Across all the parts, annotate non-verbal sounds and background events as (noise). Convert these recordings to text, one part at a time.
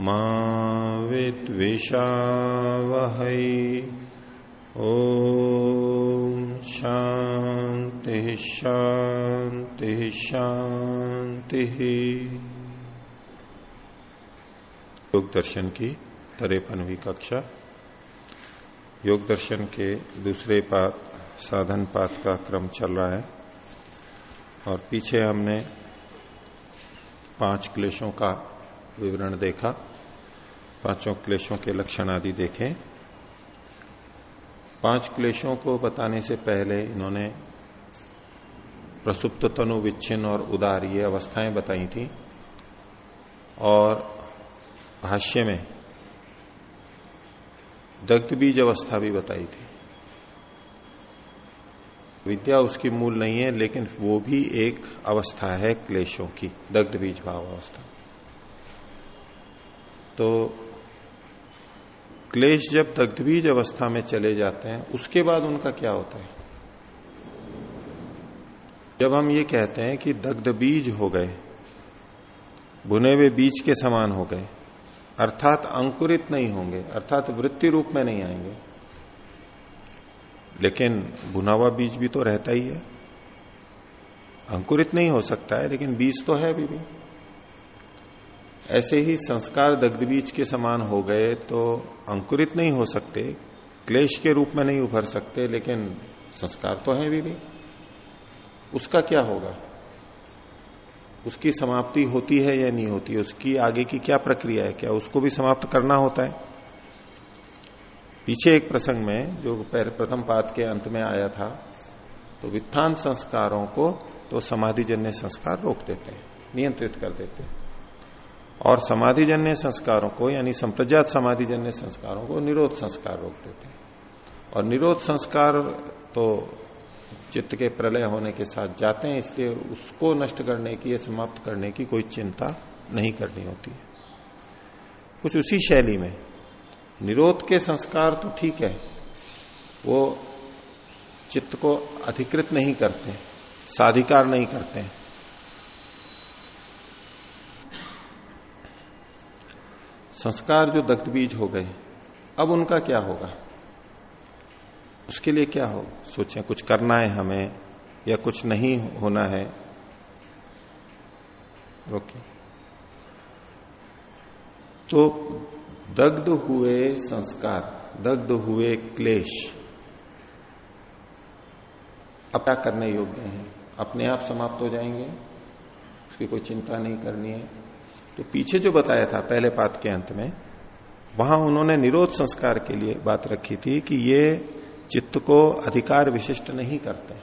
मा विद्विषावहै ॐ शांति शांति शान्तिः। योग दर्शन की तरेपनवी कक्षा। योग दर्शन के दूसरे पात, साधन पात का क्रम चल रहा है। और पीछे हमने पाँच क्लेशों का विवरण देखा, पाँचों क्लेशों के लक्षण आदि देखे। पाँच क्लेशों को बताने से पहले इन्होंने प्रसुप्त तनु, विच्छिन्न और उदार ये अवस्थाएँ बताई थी। और भाष्य में दग्ध बीज अवस्था भी बताई थी। विद्या उसकी मूल नहीं है, लेकिन वो भी एक अवस्था है क्लेशों की, दग्ध बीज भाव अवस्था। तो क्लेश जब दग्धबीज अवस्था में चले जाते हैं उसके बाद उनका क्या होता है जब हम ये कहते हैं कि दग्ध बीज हो गए भुने हुए बीज के समान हो गए अर्थात अंकुरित नहीं होंगे अर्थात वृत्ति रूप में नहीं आएँगे लेकिन भुना हुआ बीज भी तो रहता ही है अंकुरित नहीं हो सकता है लेकिन बीज तो है अभी भी, भी। ऐसे ही संस्कार दग्ध बीज के समान हो गए तो अंकुरित नहीं हो सकते क्लेश के रूप में नहीं उभर सकते लेकिन संस्कार तो है भी, भी। उसका क्या होगा? उसकी समाप्ति होती है या नहीं होती? उसकी आगे की क्या प्रक्रिया है? क्या उसको भी समाप्त करना होता है? पीछे एक प्रसंग में जो प्रथम पाद के अंत में आया था तो वित्थान संस्कारों को तो समाधिजन्य संस्कार रोक देते हैं नियंत्रित कर देते हैं। और समाधिजन्य संस्कारों को, यानी संप्रजात समाधिजन्य संस्कारों को निरोध संस्कार रोक देते हैं। और निरोध संस्कार तो चित्त के प्रलय होने के साथ जाते हैं, इसलिए उसको नष्ट करने की या समाप्त करने की कोई चिंता नहीं करनी होती है। कुछ उसी शैली में, निरोध के संस्कार तो ठीक है, वो चित्त को अधिकृत नहीं करते, साधिकार नहीं करते हैं संस्कार जो दग्ध बीज हो गए, अब उनका क्या होगा? उसके लिए क्या हो सोचें, कुछ करना है हमें, या कुछ नहीं होना है? ओके। तो दग्ध हुए संस्कार, दग्ध हुए क्लेश, अब क्या करने योग्य हैं? अपने आप समाप्त हो जाएँगे, उसकी कोई चिंता नहीं करनी है। तो पीछे जो बताया था, पहले पात के अंत में, वहाँ उन्होंने निरोध संस्कार के लिए बात रखी थी कि ये चित्त को अधिकार विशिष्ट नहीं करते।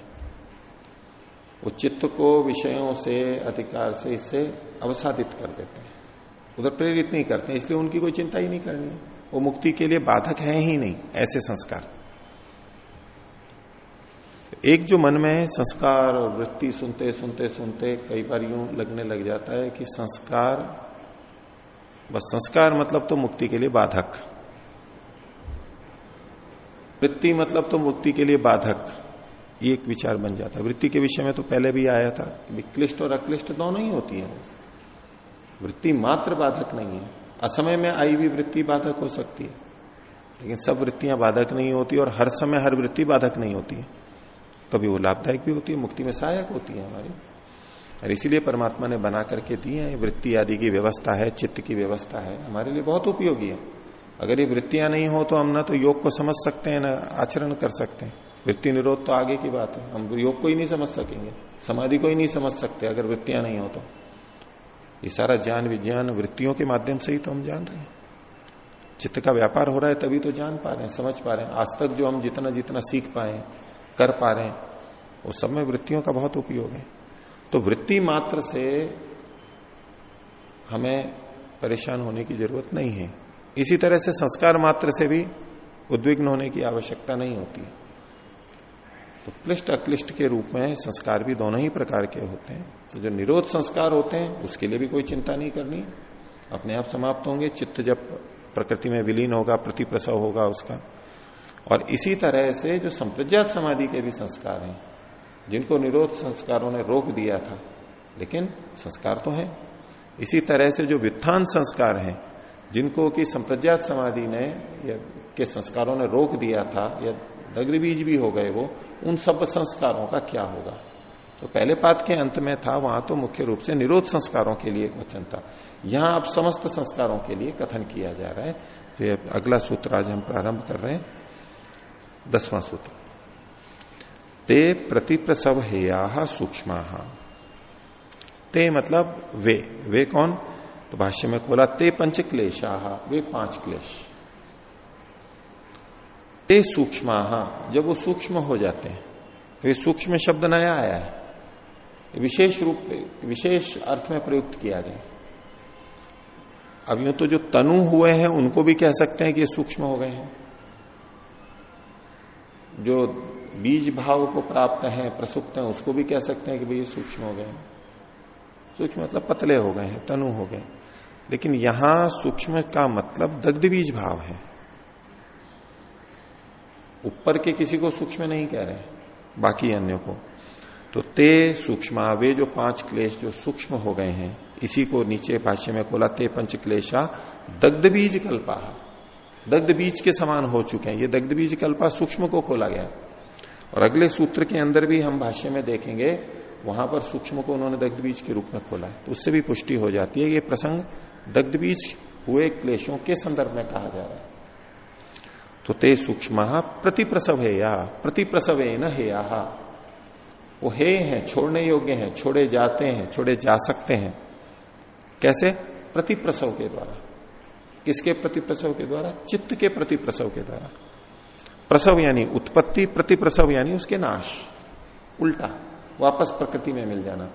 वो चित्त को विषयों से, अधिकार से, इससे अवसादित कर देते हैं। उधर प्रेरित नहीं करते, इसलिए उनकी कोई चिंता ही नहीं करनी वो मुक्ति के लिए बाधक है ही नहीं, ऐसे संस्कार। एक जो मन में संस्कार और वृत्ति सुनते सुनते सुनते कई बार यूँ लगने लग जाता है कि संस्कार बस संस्कार मतलब तो मुक्ति के लिए बाधक। वृत्ति मतलब तो मुक्ति के लिए बाधक। ये एक विचार बन जाता है। वृत्ति के विषय में तो पहले भी आया था क्लिष्ट और अक्लिष्ट दोनों ही होती है। वृत्ति मात्र बाधक नहीं है। असमय में आई हुई वृत्ति बाधक हो सकती है। लेकिन सब वृत्तियाँ बाधक नहीं होती और हर समय हर वृत्ति बाधक नहीं होती है। कभी वो लाभदायक भी होती है, मुक्ति में सहायक होती है हमारी। और इसीलिए परमात्मा ने बना करके दी है। वृत्ति आदि की व्यवस्था है, चित्त की व्यवस्था है। हमारे लिए बहुत उपयोगी है। अगर ये वृत्तियाँ नहीं हो तो हम ना तो योग को समझ सकते हैं, ना आचरण कर सकते हैं। वृत्ति निरोध तो आगे की बात है। हम योग को ही नहीं समझ सकेंगे। समाधि को ही नहीं समझ सकते अगर वृत्तियाँ नहीं हो तो। ये सारा ज्ञान विज्ञान वृत्तियों के माध्यम से ही तो हम जान रहे हैं। चित्त का व्यापार हो रहा है तभी तो जान पा रहे हैं, समझ पा रहे हैं। आज तक जो हम जितना जितना सीख पाए, कर पा रहे हैं वो सब में वृत्तियों का बहुत उपयोग है। तो वृत्ति मात्र से हमें परेशान होने की ज़रूरत नहीं है। इसी तरह से संस्कार मात्र से भी उद्विग्न होने की आवश्यकता नहीं होती। तो क्लिष्ट अक्लिष्ट के रूप में संस्कार भी दोनों ही प्रकार के होते हैं। तो जो निरोध संस्कार होते हैं, उसके लिए भी कोई चिंता नहीं करनी। अपने आप समाप्त होंगे, चित्त जब प्रकृति में विलीन होगा, प्रतिप्रसव होगा उसका। और इसी तरह से जो संप्रज्ञात समाधि के भी संस्कार हैं जिनको निरोध संस्कारों ने रोक दिया था। लेकिन संस्कार तो है। इसी तरह से जो वित्थान संस्कार हैं, जिनको कि संप्रज्ञात समाधि ने या के संस्कारों ने रोक दिया था, या दग्ध बीज भी हो गए वो, उन सब संस्कारों का क्या होगा? तो पहले पात के अंत में था, वहाँ तो मुख्य रूप से निरोध संस्कारों के लिए वचन था। यहाँ अब समस्त संस्कारों के लिए कथन किया जा रहा है। तो अगला सूत्र आज हम प्रारंभ कर रहे हैं, दसवां सूत्र। ते प्रतिप्रसव हेया सूक्ष्म। ते मतलब वे। वे कौन? तो भाष्य में खोला ते पंच क्लेशा वे पाँच क्लेश। ते सूक्ष्म, जब वो सूक्ष्म हो जाते हैं तो ये सूक्ष्म शब्द नया आया है। विशेष रूप विशेष अर्थ में प्रयुक्त किया गया। अब यूँ तो जो तनु हुए हैं, उनको भी कह सकते हैं कि ये सूक्ष्म हो गए हैं। जो बीज भाव को प्राप्त हैं, प्रसुप्त हैं, उसको भी कह सकते हैं कि भाई ये सूक्ष्म हो गए सूक्ष्म मतलब पतले हो गए हैं, तनु हो गए लेकिन यहाँ सूक्ष्म का मतलब दग्ध बीज भाव है। ऊपर के किसी को सूक्ष्म नहीं कह रहे बाकी अन्यों को। तो ते सूक्ष्म, वे जो पाँच क्लेश जो सूक्ष्म हो गए हैं, इसी को नीचे भाष्य में खोला ते पंच क्लेशा दग्ध बीज कल्पा। दग्ध बीज के समान हो चुके हैं। ये दग्ध बीज कल्पा सूक्ष्म को खोला गया। और अगले सूत्र के अंदर भी हम भाष्य में देखेंगे, वहाँ पर सूक्ष्म को उन्होंने दग्ध बीज के रूप में खोला है। तो उससे भी पुष्टि हो जाती है, ये प्रसंग दग्ध बीज हुए क्लेशों के संदर्भ में कहा जा रहा है। तो ते सूक्ष्म प्रतिप्रसव है या प्रतिप्रसव है न हे आहा वो हे हैं, छोड़ने योग्य हैं, छोड़े जाते हैं, छोड़े जा सकते हैं। कैसे? प्रतिप्रसव के द्वारा। किसके प्रतिप्रसव के द्वारा? चित्त के प्रतिप्रसव के द्वारा। प्रसव यानी उत्पत्ति प्रति प्रसव यानी उसके नाश। उल्टा वापस प्रकृति में मिल जाना।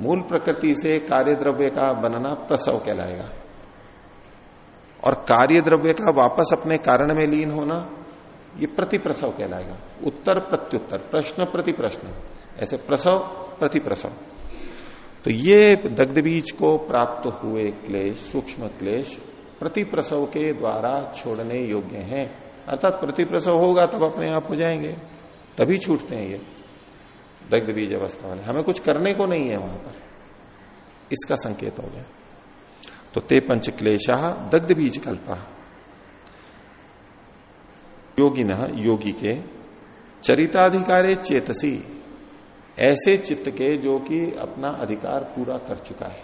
मूल प्रकृति से कार्य द्रव्य का बनना प्रसव कहलाएगा। और कार्य द्रव्य का वापस अपने कारण में लीन होना ये प्रति प्रसव कहलाएगा। उत्तर प्रत्युत्तर प्रश्न प्रति प्रश्न ऐसे प्रसव प्रति प्रसव तो ये दग्ध बीज को प्राप्त हुए क्लेश सूक्ष्म क्लेश प्रति प्रसव के द्वारा छोड़ने योग्य हैं। अर्थात प्रतिप्रसव होगा, तब अपने आप हो जाएँगे। तभी छूटते हैं ये दग्ध बीज अवस्था वाले। हमें कुछ करने को नहीं है वहाँ पर। इसका संकेत हो गया। तो ते पंच क्लेशा दग्ध बीज कल्पा। योगी न योगी के चरिताधिकारे चेतसी। ऐसे चित्त के जो कि अपना अधिकार पूरा कर चुका है।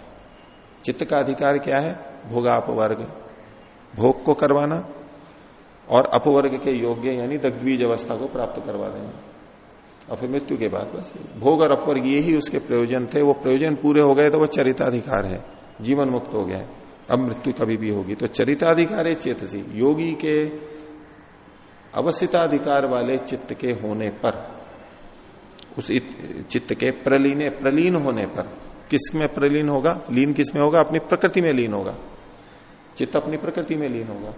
चित्त का अधिकार क्या है? भोगापवर्ग। भोग को करवाना। और अपवर्ग के योग्य यानी दग्धबीज अवस्था को प्राप्त करवा देंगे। और फिर मृत्यु के बाद बस भोग और अपवर्ग ये ही उसके प्रयोजन थे। वो प्रयोजन पूरे हो गए तो वो चरिताधिकार है। जीवन मुक्त हो गया अब मृत्यु कभी भी होगी। तो चरिताधिकार है चेतसी। योगी के अवस्थिताधिकार वाले चित्त के होने पर, उस चित्त के प्रलीने, प्रलीन होने पर, किसमें प्रलीन होगा? लीन किसमें होगा? अपनी प्रकृति में लीन होगा। चित्त अपनी प्रकृति में लीन होगा।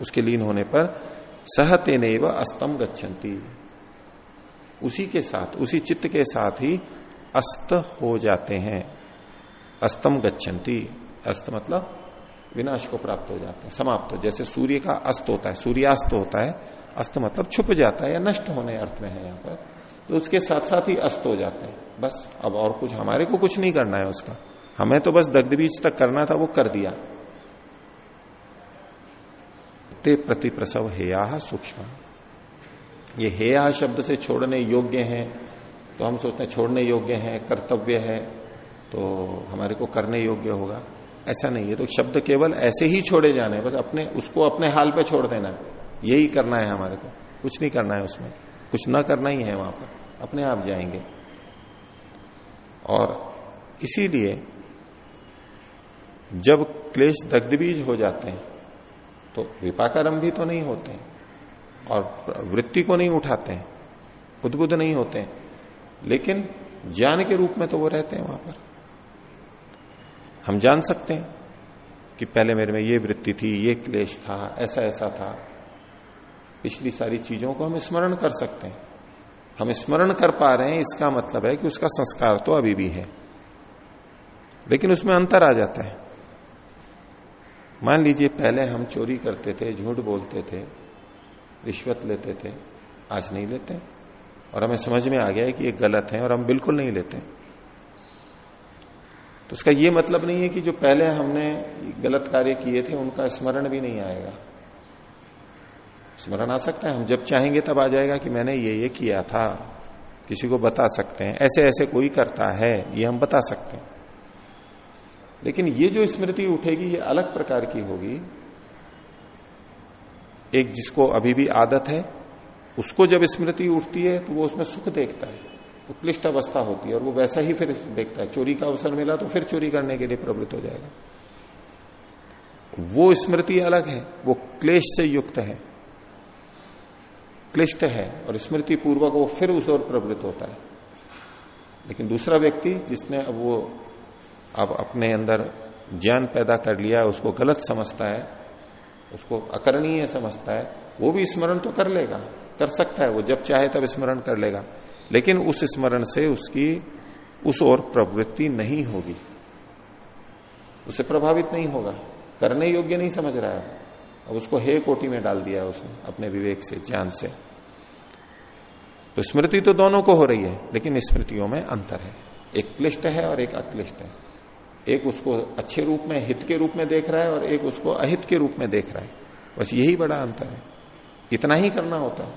उसके लीन होने पर सहते व अस्तम गच्छन्ति। उसी के साथ, उसी चित्त के साथ ही अस्त हो जाते हैं। अस्तम गच्छन्ति। अस्त मतलब विनाश को प्राप्त हो जाते हैं, समाप्त हो, जैसे सूर्य का अस्त होता है, सूर्यास्त होता है, अस्त मतलब छुप जाता है या नष्ट होने अर्थ में है यहाँ पर। तो उसके साथ साथ ही अस्त हो जाते हैं। बस, अब और कुछ, हमारे को कुछ नहीं करना है उसका। हमें तो बस दग्ध बीज तक करना था, वो कर दिया। ते प्रति प्रसव हेया सूक्ष्म ये हेया शब्द से छोड़ने योग्य है तो हम सोचते हैं छोड़ने योग्य है, कर्तव्य है तो हमारे को करने योग्य होगा। ऐसा नहीं है तो शब्द केवल ऐसे ही छोड़े जाने बस अपने, उसको अपने हाल पे छोड़ देना है। यही करना है हमारे को, कुछ नहीं करना है उसमें, कुछ न करना ही है वहाँ पर, अपने आप जाएँगे। और इसीलिए जब क्लेश दग्धबीज हो जाते हैं तो भी तो नहीं होते हैं। और वृत्ति को नहीं उठाते हैं। उद्बुद्ध नहीं होते हैं। लेकिन ज्ञान के रूप में तो वो रहते हैं वहाँ पर। हम जान सकते हैं कि पहले मेरे में ये वृत्ति थी, ये क्लेश था, ऐसा ऐसा था। पिछली सारी चीज़ों को हम स्मरण कर सकते हैं। हम स्मरण कर पा रहे हैं, इसका मतलब है कि उसका संस्कार तो अभी भी है। लेकिन उसमें अंतर आ जाता है। मान लीजिए पहले हम चोरी करते थे, झूठ बोलते थे, रिश्वत लेते थे, आज नहीं लेते। और हमें समझ में आ गया है कि ये गलत है और हम बिल्कुल नहीं लेते। तो उसका ये मतलब नहीं है कि जो पहले हमने गलत कार्य किए थे, उनका स्मरण भी नहीं आएगा। स्मरण आ सकता है, हम जब चाहेंगे तब आ जाएगा कि मैंने ये ये किया था। किसी को बता सकते हैं। ऐसे ऐसे कोई करता है, ये हम बता सकते हैं। लेकिन ये जो स्मृति उठेगी, ये अलग प्रकार की होगी। एक जिसको अभी भी आदत है, उसको जब स्मृति उठती है तो वो उसमें सुख देखता है। तो क्लिष्ट अवस्था होती है और वो वैसा ही फिर देखता है। चोरी का अवसर मिला तो फिर चोरी करने के लिए प्रवृत्त हो जाएगा। वो स्मृति अलग है, वो क्लेश से युक्त है। क्लिष्ट है और स्मृति पूर्वक वो फिर उस ओर प्रवृत्त होता है। लेकिन दूसरा व्यक्ति जिसने अब वो अब अपने अंदर ज्ञान पैदा कर लिया, उसको गलत समझता है, उसको अकरणीय समझता है, वो भी स्मरण तो कर लेगा, कर सकता है वो, जब चाहे तब स्मरण कर लेगा। लेकिन उस स्मरण से उसकी, उस ओर प्रवृत्ति नहीं होगी। उससे प्रभावित नहीं होगा। करने योग्य नहीं समझ रहा है। अब उसको हे कोटी में डाल दिया उसने, अपने विवेक से, ज्ञान से। तो स्मृति तो दोनों को हो रही है, लेकिन स्मृतियों में अंतर है। एक क्लिष्ट है और एक अक्लिष्ट है। एक उसको अच्छे रूप में, हित के रूप में देख रहा है और एक उसको अहित के रूप में देख रहा है। बस यही बड़ा अंतर है। इतना ही करना होता है।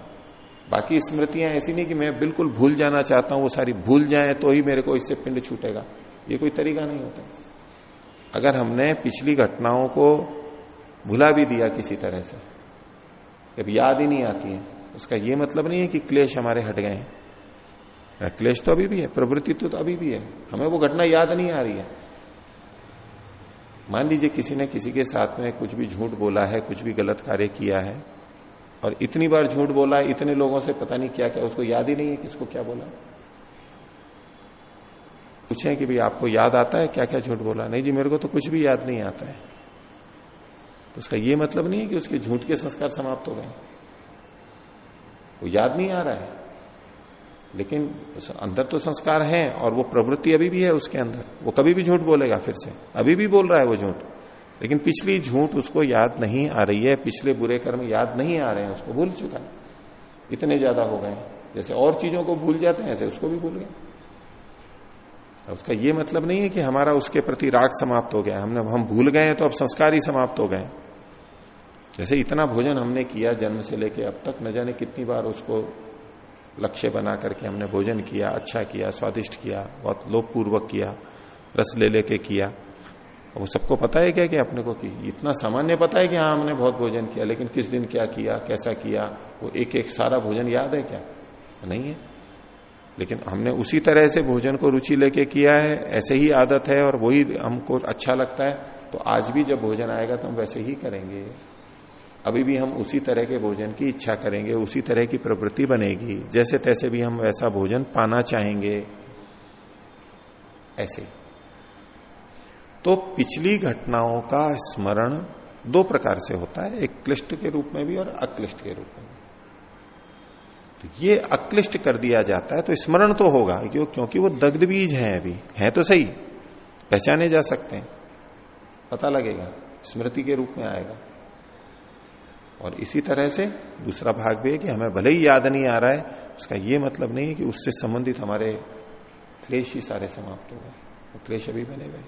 बाकी स्मृतियाँ ऐसी नहीं कि मैं बिल्कुल भूल जाना चाहता हूँ, वो सारी भूल जाए तो ही मेरे को इससे पिंड छूटेगा। ये कोई तरीका नहीं होता। अगर हमने पिछली घटनाओं को भुला भी दिया किसी तरह से, जब याद ही नहीं आती है, उसका ये मतलब नहीं है कि क्लेश हमारे हट गए हैं। क्लेश तो अभी भी है, प्रवृत्ति तो अभी भी है। हमें वो घटना याद नहीं आ रही है। मान लीजिए किसी ने किसी के साथ में कुछ भी झूठ बोला है, कुछ भी गलत कार्य किया है, और इतनी बार झूठ बोला है इतने लोगों से पता नहीं क्या क्या, उसको याद ही नहीं है किसको क्या बोला। पूछे कि भाई आपको याद आता है क्या क्या झूठ बोला? नहीं जी, मेरे को तो कुछ भी याद नहीं आता है। तो उसका ये मतलब नहीं है कि उसके झूठ के संस्कार समाप्त हो गए। वो याद नहीं आ रहा है। लेकिन अंदर तो संस्कार है और वो प्रवृत्ति अभी भी है उसके अंदर। वो कभी भी झूठ बोलेगा फिर से। अभी भी बोल रहा है वो झूठ। लेकिन पिछली झूठ उसको याद नहीं आ रही है, पिछले बुरे कर्म याद नहीं आ रहे हैं, उसको भूल चुका है। इतने ज़्यादा हो गए जैसे और चीज़ों को भूल जाते हैं, ऐसे उसको भी भूल गए। उसका ये मतलब नहीं है कि हमारा उसके प्रति राग समाप्त हो गया हमने, हम भूल गए तो अब संस्कार ही समाप्त हो गए जैसे इतना भोजन हमने किया जन्म से लेके अब तक, न जाने कितनी बार उसको लक्ष्य बना करके हमने भोजन किया अच्छा किया, स्वादिष्ट किया, बहुत लोभपूर्वक किया, रस ले लेके किया। वो सबको पता है क्या कि अपने को कि इतना सामान्य पता है कि हाँ हमने बहुत भोजन किया, लेकिन किस दिन क्या किया, कैसा किया, वो एक एक सारा भोजन याद है क्या? नहीं है। लेकिन हमने उसी तरह से भोजन को रुचि लेके किया है, ऐसे ही आदत है और वही हमको अच्छा लगता है तो आज भी जब भोजन आएगा तो हम वैसे ही करेंगे। अभी भी हम उसी तरह के भोजन की इच्छा करेंगे, उसी तरह की प्रवृत्ति बनेगी जैसे तैसे भी हम वैसा भोजन पाना चाहेंगे। ऐसे। तो पिछली घटनाओं का स्मरण दो प्रकार से होता है, एक क्लिष्ट के रूप में भी और अक्लिष्ट के रूप में भी। तो ये अक्लिष्ट कर दिया जाता है तो स्मरण तो होगा, क्यों? क्योंकि वो दग्ध बीज है अभी। है तो सही, पहचाने जा सकते हैं। पता लगेगा, स्मृति के रूप में आएगा। और इसी तरह से दूसरा भाग भी है कि हमें भले ही याद नहीं आ रहा है, उसका ये मतलब नहीं है कि उससे संबंधित हमारे क्लेश ही सारे समाप्त हो गए। वो क्लेश अभी बने गए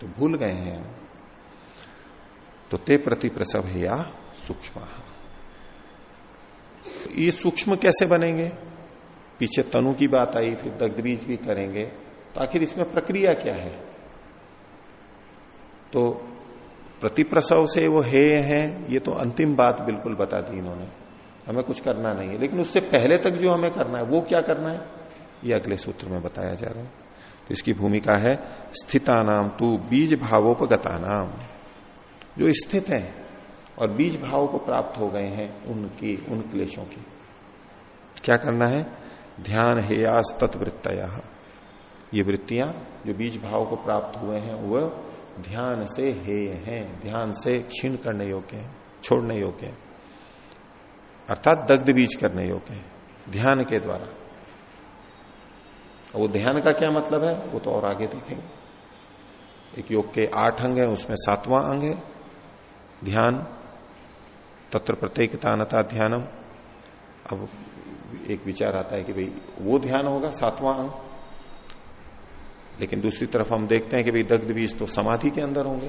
तो भूल गए हैं। हम तो ते प्रति प्रसव है या सूक्ष्म। तो ये सूक्ष्म कैसे बनेंगे? पीछे तनु की बात आई, फिर दग्ध बीज भी करेंगे। तो आखिर इसमें प्रक्रिया क्या है? तो प्रतिप्रसव से वो हे है, ये तो अंतिम बात बिल्कुल बता दी इन्होंने। हमें कुछ करना नहीं है। लेकिन उससे पहले तक जो हमें करना है, वो क्या करना है? ये अगले सूत्र में बताया जा रहा है। तो इसकी भूमिका है स्थिता नाम तू बीज भावोपगता नाम जो स्थित है और बीज भाव को प्राप्त हो गए हैं उनकी, उन क्लेशों की। क्या करना है? ध्यान हेयास तत्वृत्तया ये वृत्तियाँ जो बीज भाव को प्राप्त हुए हैं वह ध्यान से हेय हैं, ध्यान से क्षीण करने योग्य हैं, छोड़ने योग्य हैं, अर्थात दग्ध बीज करने योग्य हैं, ध्यान के द्वारा। वो ध्यान का क्या मतलब है? वो तो और आगे देखेंगे। एक योग के आठ अंग है, उसमें सातवां अंग है, ध्यान, तत्र प्रत्येकतानता ध्यानम। अब एक विचार आता है कि भाई वो ध्यान होगा, सातवां अंग। लेकिन दूसरी तरफ़ हम देखते हैं कि भाई दग्ध बीज तो समाधि के अंदर होंगे।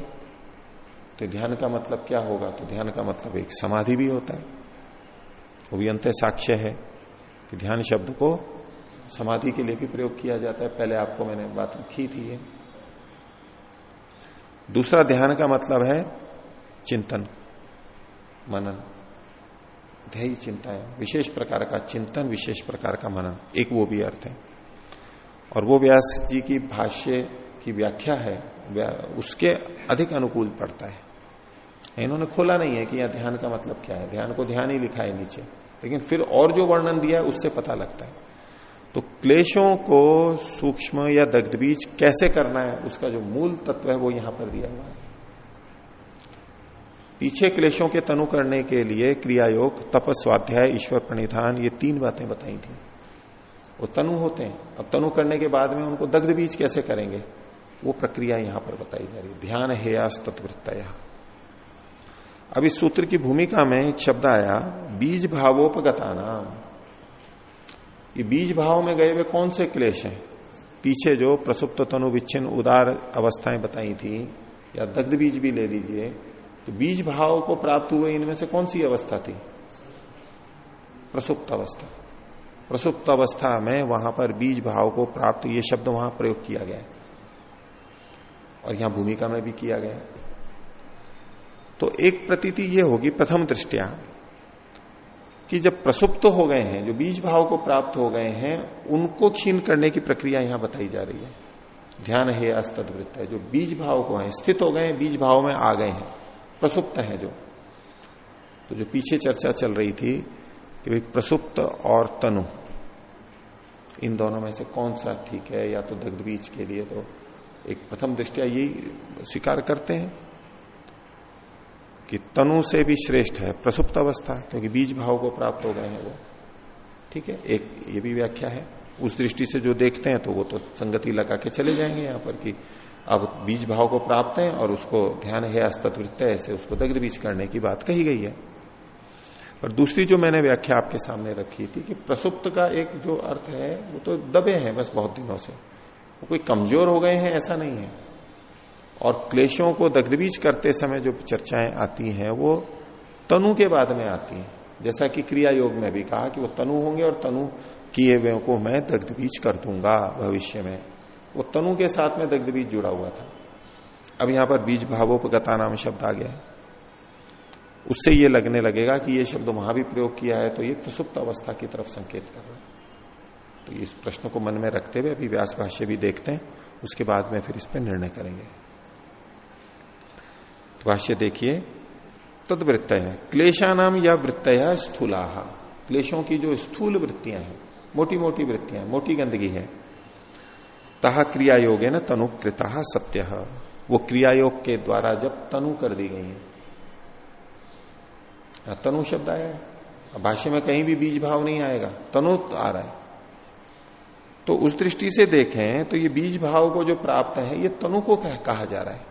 तो ध्यान का मतलब क्या होगा? तो ध्यान का मतलब एक समाधि भी होता है। वो भी अंत साक्ष्य है कि ध्यान शब्द को समाधि के लिए भी प्रयोग किया जाता है। पहले आपको मैंने बात रखी थी दूसरा ध्यान का मतलब है चिंतन, मनन। ध्यय चिंता विशेष प्रकार का चिंतन, विशेष प्रकार का मनन। एक वो भी अर्थ है। और वो व्यास जी की भाष्य की व्याख्या है उसके अधिक अनुकूल पड़ता है। इन्होंने खोला नहीं है कि यह ध्यान का मतलब क्या है। ध्यान को ध्यान ही लिखा है नीचे। लेकिन फिर और जो वर्णन दिया है, उससे पता लगता है। तो क्लेशों को सूक्ष्म या दग्ध बीज कैसे करना है, उसका जो मूल तत्व है, वो यहाँ पर दिया हुआ है। पीछे क्लेशों के तनु करने के लिए क्रिया योग तपस ईश्वर प्रणिधान, ये तीन बातें बताई थी। वो तनु होते हैं। अब तनु करने के बाद में उनको दग्ध बीज कैसे करेंगे? वो प्रक्रिया यहाँ पर बताई जा रही है। ध्यान हेयास तत्वृत्तया अब इस सूत्र की भूमिका में एक शब्द आया बीज भावोपगता नाम ये बीज भाव में गए हुए कौन से क्लेश हैं? पीछे जो प्रसुप्त तनु विच्छिन्न उदार अवस्थाएँ बताई थी, या दग्ध बीज भी ले लीजिए तो बीज भाव को प्राप्त हुए इनमें से कौन सी अवस्था थी? प्रसुप्त अवस्था। प्रसुप्त अवस्था में वहाँ पर बीज भाव को प्राप्त, ये शब्द वहाँ प्रयोग किया गया है। और यहाँ भूमिका में भी किया गया तो एक प्रतीति ये होगी, प्रथम दृष्टिया, कि जब प्रसुप्त हो गए हैं, जो बीज भाव को प्राप्त हो गए हैं, उनको क्षीण करने की प्रक्रिया यहाँ बताई जा रही है। ध्यान है अस्तवृत्त है, जो बीज भाव को है, स्थित हो गए बीज भाव में आ गए हैं, प्रसुप्त है जो। तो जो पीछे चर्चा चल रही थी कि भाई प्रसुप्त और तनु, इन दोनों में से कौन सा ठीक है या तो दग्ध बीज के लिए तो एक प्रथम दृष्टिया यही स्वीकार करते हैं कि तनु से भी श्रेष्ठ है, प्रसुप्त अवस्था, क्योंकि बीज भाव को प्राप्त हो गए हैं वो। ठीक है? एक ये भी व्याख्या है। उस दृष्टि से जो देखते हैं तो वो तो संगति लगा के चले जाएँगे यहाँ पर कि अब बीज भाव को प्राप्त है और उसको ध्यान है अस्तवृत्त ऐसे उसको दग्ध बीज करने की बात कही गई है। पर दूसरी जो मैंने व्याख्या आपके सामने रखी थी कि प्रसुप्त का एक जो अर्थ है, वो तो दबे हैं बस बहुत दिनों से। वो कोई कमज़ोर हो गए हैं, ऐसा नहीं है। और क्लेशों को दग्धबीज करते समय जो चर्चाएँ आती हैं, वो तनु के बाद में आती हैं। जैसा कि क्रिया योग में भी कहा कि वो तनु होंगे और तनु किए हुए को मैं दग्धबीज कर दूँगा भविष्य में। वो तनु के साथ में दग्धबीज जुड़ा हुआ था। अब यहाँ पर बीज भावोपगता नाम शब्द आ गया है। उससे ये लगने लगेगा कि ये शब्द वहाँ भी प्रयोग किया है तो ये प्रसुप्त अवस्था की तरफ़ संकेत कर रहा है। तो इस प्रश्न को मन में रखते हुए अभी व्यास भाष्य भी देखते हैं, उसके बाद में फिर इस पर निर्णय करेंगे। भाष्य देखिए तदवृत्त है क्लेशानाम या वृत्त स्थूला। क्लेशों की जो स्थूल वृत्तियाँ हैं मोटी मोटी वृत्तियाँ, मोटी गंदगी है, तहा क्रिया योग है ना तनुकृता सत्य। वो क्रिया योग के द्वारा जब तनु कर दी गई है तनु शब्द आया है। भाष्य में कहीं भी बीज भाव नहीं आएगा तनु आ रहा है। तो उस दृष्टि से देखें तो ये बीज भाव को जो प्राप्त है ये तनु को कह, कहा जा रहा है।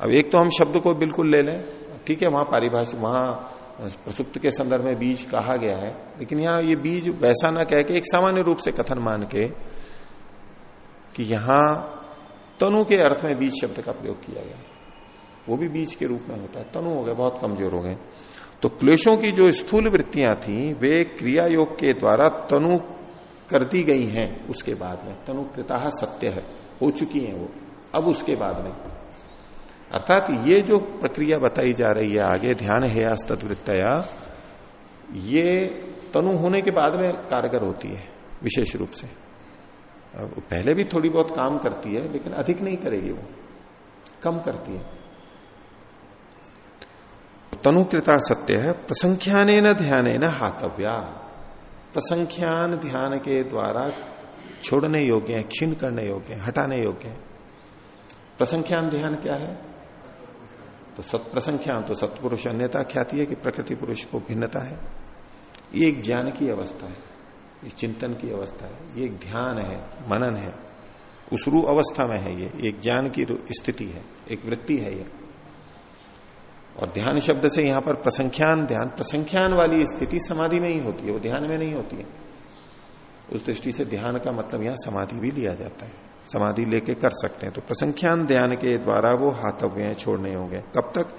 अब एक तो हम शब्द को बिल्कुल ले लें ठीक है वहाँ पारिभाषिक वहाँ प्रसुप्त के संदर्भ में बीज कहा गया है लेकिन यहाँ ये बीज वैसा ना कह के एक सामान्य रूप से कथन मान के कि यहाँ तनु के अर्थ में बीज शब्द का प्रयोग किया गया वो भी बीज के रूप में होता है। तनु हो गए, बहुत कमज़ोर हो गए। तो क्लेशों की जो स्थूल वृत्तियाँ थी, वे क्रिया योग के द्वारा तनु कर दी गई हैं। उसके बाद में तनु कृता सत्य है। हो चुकी है वो। अब उसके बाद में। अर्थात ये जो प्रक्रिया बताई जा रही है, आगे ध्यान है तत्वृत्तया ये तनु होने के बाद में कारगर होती है, विशेष रूप से। अब पहले भी थोड़ी बहुत काम करती है, लेकिन अधिक नहीं करेगी वो। कम करती है। तनुकृता सत्य है प्रसंख्यान ध्यान न हाथव्या प्रसंख्यान ध्यान के द्वारा छोड़ने योग्य है, क्षीण करने योग्य है, हटाने योग्य है। प्रसंख्यान ध्यान क्या है? तो सत्प्रसंख्या तो सत्पुरुष अन्यता ख्याति है कि प्रकृति पुरुष को भिन्नता है। ये एक ज्ञान की अवस्था है, ये चिंतन की अवस्था है, ये एक ध्यान है, मनन है। उसरू अवस्था में है ये, एक ज्ञान की स्थिति है, एक वृत्ति है ये। और ध्यान शब्द से यहाँ पर प्रसंख्यान, ध्यान प्रसंख्यान वाली स्थिति समाधि में ही होती है, वो ध्यान में नहीं होती है। उस दृष्टि से ध्यान का मतलब यहाँ समाधि भी लिया जाता है। समाधि लेके कर सकते हैं। तो प्रसंख्यान ध्यान के द्वारा वो हाथव्य छोड़ने होंगे। कब तक?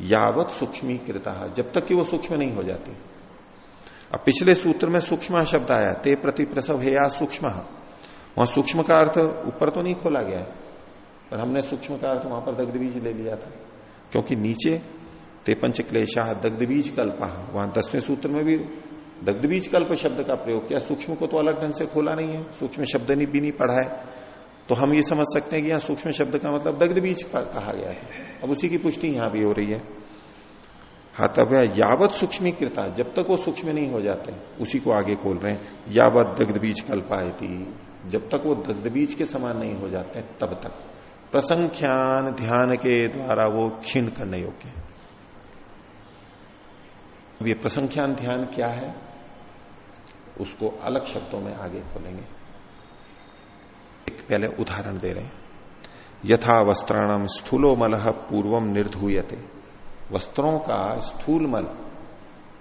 यावत सूक्ष्मीकृता, जब तक कि वो सूक्ष्म नहीं हो जाती। अब पिछले सूत्र में सूक्ष्म शब्द आया, ते प्रति प्रसव है या सूक्ष्म। वहाँ सूक्ष्म का अर्थ ऊपर तो नहीं खोला गया है, पर हमने सूक्ष्म का अर्थ वहाँ पर दग्ध बीज ले लिया था, क्योंकि नीचे ते पंच क्लेशा दग्ध बीज कल्पा वहाँ दसवें सूत्र में भी दग्ध बीज कल्प शब्द का प्रयोग किया। सूक्ष्म को तो अलग ढंग से खोला नहीं है। सूक्ष्म शब्द नहीं भी नहीं पढ़ा है। तो हम ये समझ सकते हैं कि यहाँ सूक्ष्म शब्द का मतलब दग्ध बीज कहा गया है। अब उसी की पुष्टि यहाँ भी हो रही है। हाथव्य यावत सूक्ष्मीकृता, जब तक वो सूक्ष्म नहीं हो जाते, उसी को आगे खोल रहे हैं। यावत दग्ध बीज कल्पायती जब तक वो दग्ध बीज के समान नहीं हो जाते, तब तक। प्रसंख्यान ध्यान के द्वारा वो क्षीण करने योग्य है। अब ये प्रसंख्यान ध्यान क्या है? उसको अलग शब्दों में आगे खोलेंगे। एक पहले उदाहरण दे रहे हैं। यथा वस्त्राणम स्थूलो मल पूर्वम निर्धूयते। वस्त्रों का स्थूल मल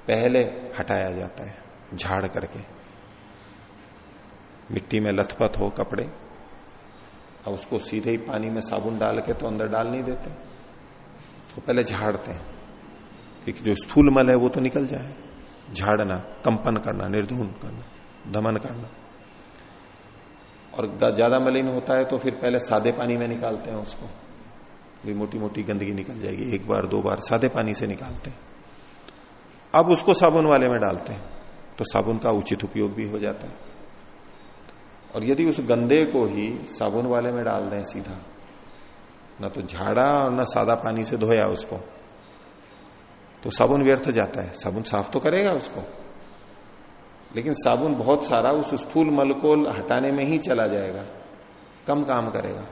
पहले हटाया जाता है, झाड़ करके। मिट्टी में लथपथ हो कपड़े, अब उसको सीधे ही पानी में साबुन डाल के तो अंदर डाल नहीं देते। उसको पहले झाड़ते हैं। क्योंकि जो स्थूल मल है वो तो निकल जाए। झाड़ना, कंपन करना, निर्धून करना, दमन करना। और ज़्यादा मलिन होता है तो फिर पहले सादे पानी में निकालते हैं उसको। भी मोटी मोटी गंदगी निकल जाएगी। एक बार, दो बार सादे पानी से निकालते हैं। अब उसको साबुन वाले में डालते हैं। तो साबुन का उचित उपयोग भी हो जाता है। और यदि उस गंदे को ही साबुन वाले में डाल दें सीधा, ना तो झाड़ा और ना सादा पानी से धोया उसको। तो साबुन व्यर्थ जाता है। साबुन साफ़ तो करेगा उसको। लेकिन साबुन बहुत सारा उस स्थूल मल को हटाने में ही चला जाएगा। कम काम करेगा।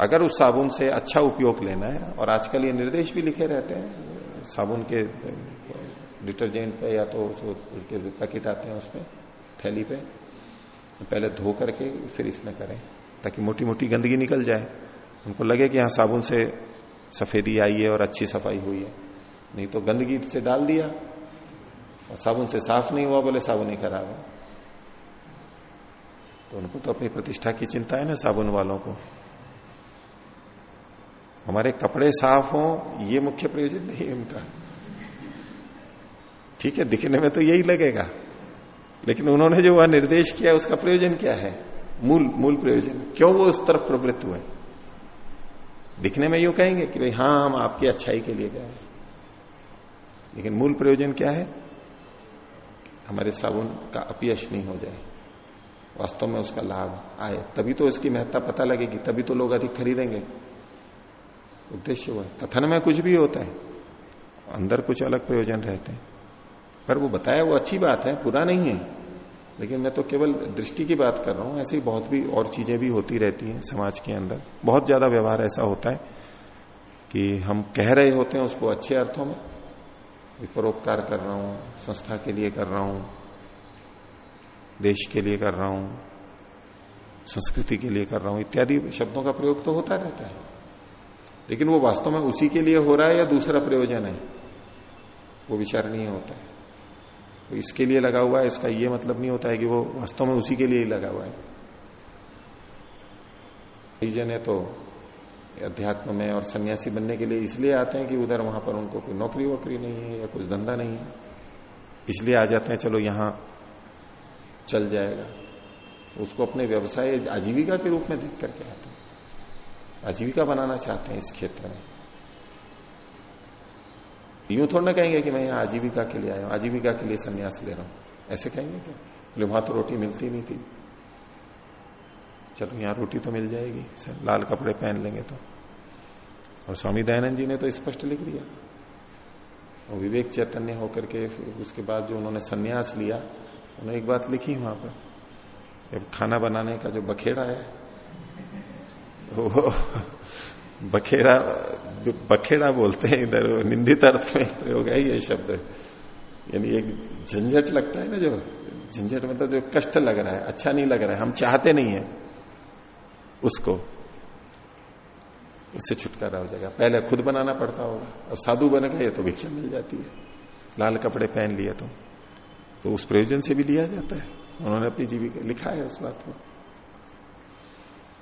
अगर उस साबुन से अच्छा उपयोग लेना है, और आजकल ये निर्देश भी लिखे रहते हैं, साबुन के डिटर्जेंट पे या तो उसके पैकेट आते हैं उसमें थैली पे पहले धो करके फिर इसमें करें, ताकि मोटी मोटी गंदगी निकल जाए। उनको लगे कि यहाँ साबुन से सफेदी आई है और अच्छी सफ़ाई हुई है। नहीं तो गंदगी से डाल दिया और साबुन से साफ़ नहीं हुआ, बोले साबुन ही खराब है। तो उनको तो अपनी प्रतिष्ठा की चिंता है ना साबुन वालों को। हमारे कपड़े साफ़ हो, ये मुख्य प्रयोजन नहीं है उनका ठीक है, दिखने में तो यही लगेगा। लेकिन उन्होंने जो वह निर्देश किया, उसका प्रयोजन क्या है? मूल मूल प्रयोजन। क्यों वो उस तरफ़ प्रवृत्त हुए? दिखने में यू कहेंगे कि भाई हाँ हम आपकी अच्छाई के लिए गए लेकिन मूल प्रयोजन क्या है? हमारे साबुन का अपयश नहीं हो जाए। वास्तव में उसका लाभ आए। तभी तो इसकी महत्ता पता लगेगी, तभी तो लोग अधिक खरीदेंगे। उद्देश्य हुआ। कथन में कुछ भी होता है, अंदर कुछ अलग प्रयोजन रहते हैं। पर वो बताया वो अच्छी बात है पूरा नहीं है। लेकिन मैं तो केवल दृष्टि की बात कर रहा हूँ, ऐसी बहुत भी और चीज़ें भी होती रहती हैं समाज के अंदर। बहुत ज़्यादा व्यवहार ऐसा होता है कि हम कह रहे होते हैं उसको अच्छे अर्थों में परोपकार कर रहा हूँ, संस्था के लिए कर रहा हूँ, देश के लिए कर रहा हूँ, संस्कृति के लिए कर रहा हूँ, इत्यादि शब्दों का प्रयोग तो होता रहता है। लेकिन वो वास्तव में उसी के लिए हो रहा है या दूसरा प्रयोजन है? वो विचार नहीं होता है। तो इसके लिए लगा हुआ है, इसका ये मतलब नहीं होता है कि वो वास्तव में उसी के लिए ही लगा हुआ है। रीजन है तो अध्यात्म में और सन्यासी बनने के लिए इसलिए आते हैं कि उधर वहाँ पर उनको कोई नौकरी वोकरी नहीं है या कुछ धंधा नहीं है। इसलिए आ जाते हैं, चलो यहाँ चल जाएगा। उसको अपने व्यवसाय, आजीविका के रूप में देख करके आते हैं। आजीविका बनाना चाहते हैं इस क्षेत्र में। यूँ थोड़ा ना कहेंगे कि मैं यहाँ आजीविका के लिए आया हूँ, आजीविका के लिए संन्यास ले रहा हूँ। ऐसे कहेंगे क्या? बोले, वहाँ तो रोटी मिलती नहीं थी। चलो, यहाँ रोटी तो मिल जाएगी लाल कपड़े पहन लेंगे तो। और स्वामी दयानंद जी ने तो स्पष्ट लिख दिया। और विवेक चैतन्य होकर के उसके बाद जो उन्होंने सन्यास लिया उन्होंने एक बात लिखी वहाँ पर। खाना बनाने का जो बखेड़ा है, वो बखेड़ा बखेड़ा बोलते हैं इधर निंदित अर्थ में प्रयोग है ये शब्द। यानी एक झंझट लगता है ना जो, झंझट मतलब जो कष्ट लग रहा है अच्छा नहीं लग रहा है, हम चाहते नहीं है। उसको। उससे छुटकारा हो जाएगा। पहले खुद बनाना पड़ता होगा। और साधु बन गए तो भिक्षा मिल जाती है। लाल कपड़े पहन लिए तो। तो उस प्रयोजन से भी लिया जाता है। उन्होंने अपनी जीविका लिखा है उस बात को।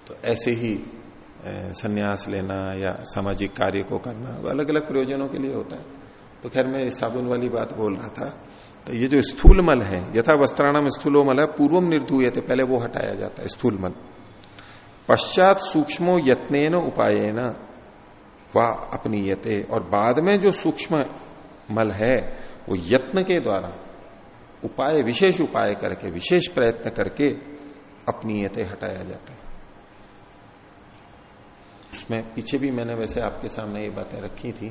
तो ऐसे ही संन्यास लेना या सामाजिक कार्य को करना अलग अलग प्रयोजनों के लिए होता है। तो खैर, मैं इस साबुन वाली बात बोल रहा था। तो ये जो स्थूल मल है, यथा वस्त्राणाम स्थूलो मल है पूर्वम निर्धूय थे पहले वो हटाया जाता है, स्थूल मल। पश्चात सूक्ष्मो यत्न उपायन व अपनीयते। और बाद में जो सूक्ष्म मल है, वो यत्न के द्वारा, उपाय, विशेष उपाय करके, विशेष प्रयत्न करके अपनी यते हटाया जाता है। उसमें पीछे भी मैंने वैसे आपके सामने ये बातें रखी थी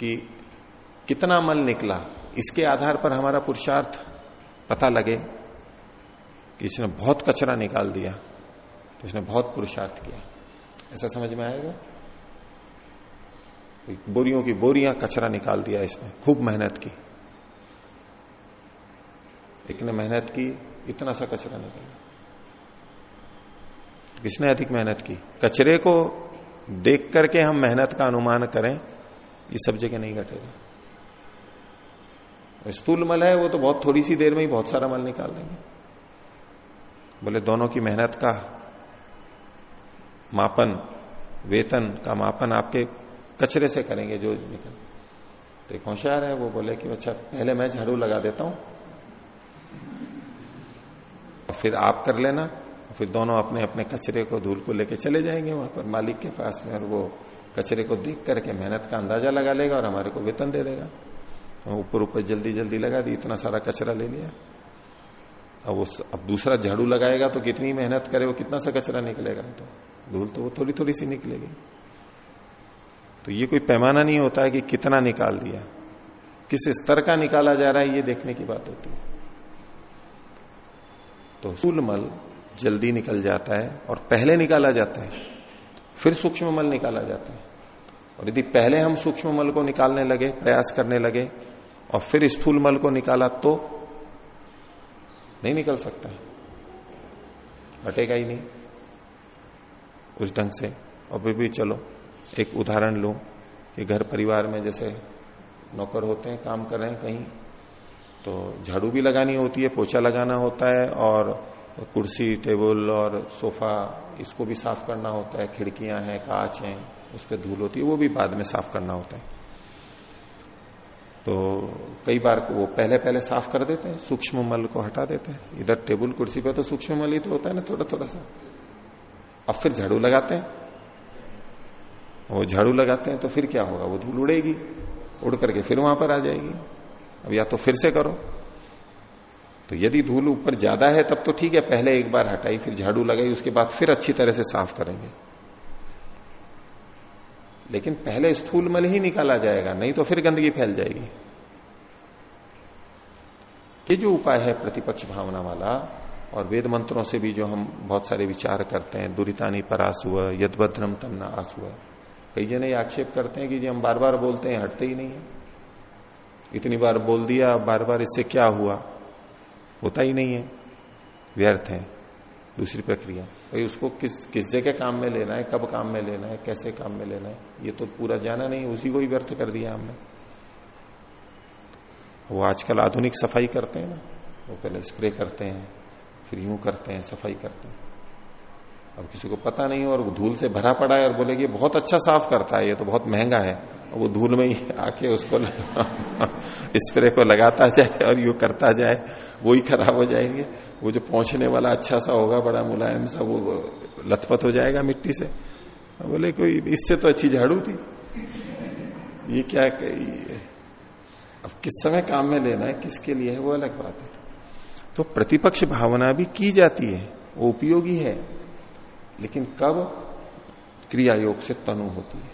कि कितना मल निकला, इसके आधार पर हमारा पुरुषार्थ पता लगे कि इसने बहुत कचरा निकाल दिया। तो इसने बहुत पुरुषार्थ किया। ऐसा समझ में आएगा? बोरियों की बोरियाँ कचरा निकाल दिया इसने। खूब मेहनत की। एक ने मेहनत की, इतना सा कचरा निकाला। किसने अधिक मेहनत की? कचरे को देख करके हम मेहनत का अनुमान करें, ये सब जगह नहीं घटेगा स्थूल मल है, वो तो बहुत थोड़ी सी देर में ही बहुत सारा मल निकाल देंगे। बोले, दोनों की मेहनत का मापन, वेतन का मापन आपके कचरे से करेंगे, जो निकल तो एक होशियार है, वो बोले कि अच्छा पहले मैं झाड़ू लगा देता हूँ और फिर आप कर लेना, फिर दोनों अपने अपने कचरे को धूल को लेके चले जाएँगे वहाँ पर, मालिक के पास में, और वो कचरे को देख करके मेहनत का अंदाज़ा लगा लेगा और हमारे को वेतन दे देगा। ऊपर ऊपर जल्दी जल्दी लगा दी, इतना सारा कचरा ले लिया। अब वो अब दूसरा झाड़ू लगाएगा तो कितनी मेहनत करे, वो कितना सा कचरा निकलेगा? तो धूल तो वो थोड़ी थोड़ी सी निकलेगी। तो ये कोई पैमाना नहीं होता है कि कितना निकाल दिया। किस स्तर का निकाला जा रहा है, ये देखने की बात होती है। तो सूल मल जल्दी निकल जाता है और पहले निकाला जाता है, फिर सूक्ष्म मल निकाला जाता है। और यदि पहले हम सूक्ष्म मल को निकालने लगे, प्रयास करने लगे, और फिर स्थूल मल को निकाला तो नहीं निकल सकता। हटेगा ही नहीं। उस ढंग से। और फिर भी चलो, एक उदाहरण लू कि घर परिवार में जैसे नौकर होते हैं, काम कर रहे हैं कहीं तो झाड़ू भी लगानी होती है, पोछा लगाना होता है और कुर्सी, टेबल और सोफा, इसको भी साफ़ करना होता है। खिड़कियाँ हैं, कांच हैं, उस पर धूल होती है, वो भी बाद में साफ़ करना होता है। तो कई बार वो पहले पहले साफ़ कर देते हैं, सूक्ष्म मल को हटा देते हैं। इधर टेबल, कुर्सी पे तो सूक्ष्म मल ही तो होता है ना, थोड़ा थोड़ा सा। अब फिर झाड़ू लगाते हैं। वो झाड़ू लगाते हैं तो फिर क्या होगा? वो धूल उड़ेगी, उड़ करके फिर वहाँ पर आ जाएगी। अब या तो फिर से करो। तो यदि धूल ऊपर ज़्यादा है, तब तो ठीक है, पहले एक बार हटाई, फिर झाड़ू लगाई, उसके बाद फिर अच्छी तरह से साफ़ करेंगे। लेकिन पहले स्थूल मल ही निकाला जाएगा, नहीं तो फिर गंदगी फैल जाएगी। ये जो उपाय है प्रतिपक्ष भावना वाला और वेद मंत्रों से भी जो हम बहुत सारे विचार करते हैं, दुरितानी परास हुआ यदभद्रम आस हुआ कई जने आक्षेप करते हैं कि जी हम बार बार बोलते हैं, हटते ही नहीं है। इतनी बार बोल दिया बार बार इससे क्या हुआ? होता ही नहीं है। व्यर्थ है। दूसरी प्रक्रिया, भाई उसको किस किस जगह काम में लेना है, कब काम में लेना है, कैसे काम में लेना है, ये तो पूरा जाना नहीं, उसी को ही व्यर्थ कर दिया हमने। वो आजकल आधुनिक सफ़ाई करते हैं ना, वो पहले स्प्रे करते हैं। फिर यूँ करते हैं, सफ़ाई करते हैं। अब किसी को पता नहीं और धूल से भरा पड़ा है और बोले कि बहुत अच्छा साफ़ करता है, ये तो बहुत महँगा है वो धूल में ही आके उसको (laughs) स्प्रे को लगाता जाए और यू करता जाए, वो ही खराब हो जाएँगे। वो जो पहुँचने वाला अच्छा सा होगा, बड़ा मुलायम सा, वो लथपथ हो जाएगा मिट्टी से। बोले कोई इससे तो अच्छी झाड़ू थी। ये क्या कही? अब किस समय काम में लेना है, किसके लिए है, वो अलग बात है। तो प्रतिपक्ष भावना भी की जाती है, वो उपयोगी है, लेकिन कब क्रिया योग से तनु होती है?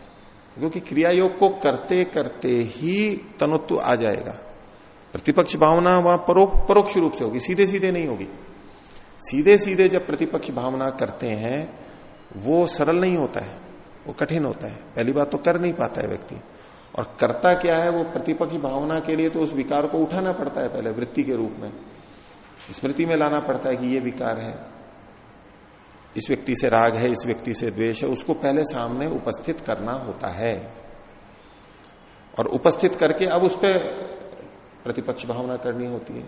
क्योंकि क्रिया योग को करते करते ही तनुत्व आ जाएगा। प्रतिपक्ष भावना वहाँ परोक्ष रूप से होगी सीधे सीधे नहीं होगी। सीधे सीधे जब प्रतिपक्ष भावना करते हैं, वो सरल नहीं होता है, वो कठिन होता है। पहली बात तो कर नहीं पाता है व्यक्ति। और करता क्या है, वो प्रतिपक्ष भावना के लिए तो उस विकार को उठाना पड़ता है पहले, वृत्ति के रूप में। स्मृति में लाना पड़ता है कि ये विकार है। इस व्यक्ति से राग है, इस व्यक्ति से द्वेष है, उसको पहले सामने उपस्थित करना होता है। और उपस्थित करके अब उस पर प्रतिपक्ष भावना करनी होती है।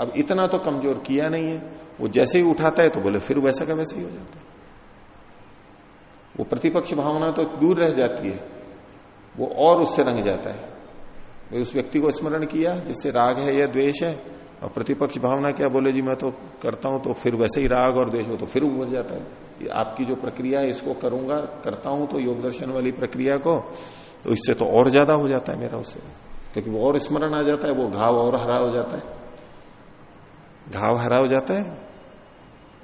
अब इतना तो कमज़ोर किया नहीं है, वो जैसे ही उठाता है तो बोले, फिर वैसा का वैसे ही हो जाता है। वो प्रतिपक्ष भावना तो दूर रह जाती है, वो और उससे रंग जाता है। उस व्यक्ति को स्मरण किया, जिससे राग है या द्वेष है और प्रतिपक्ष भावना क्या बोले जी मैं तो करता हूँ तो फिर वैसे ही राग और द्वेष हो तो फिर उभर जाता है आपकी जो प्रक्रिया है इसको करूँगा करता हूँ तो योग दर्शन वाली प्रक्रिया को तो इससे तो और ज़्यादा हो जाता है मेरा उससे। क्योंकि वो और स्मरण आ जाता है वो घाव और हरा हो जाता है। घाव हरा हो जाता है?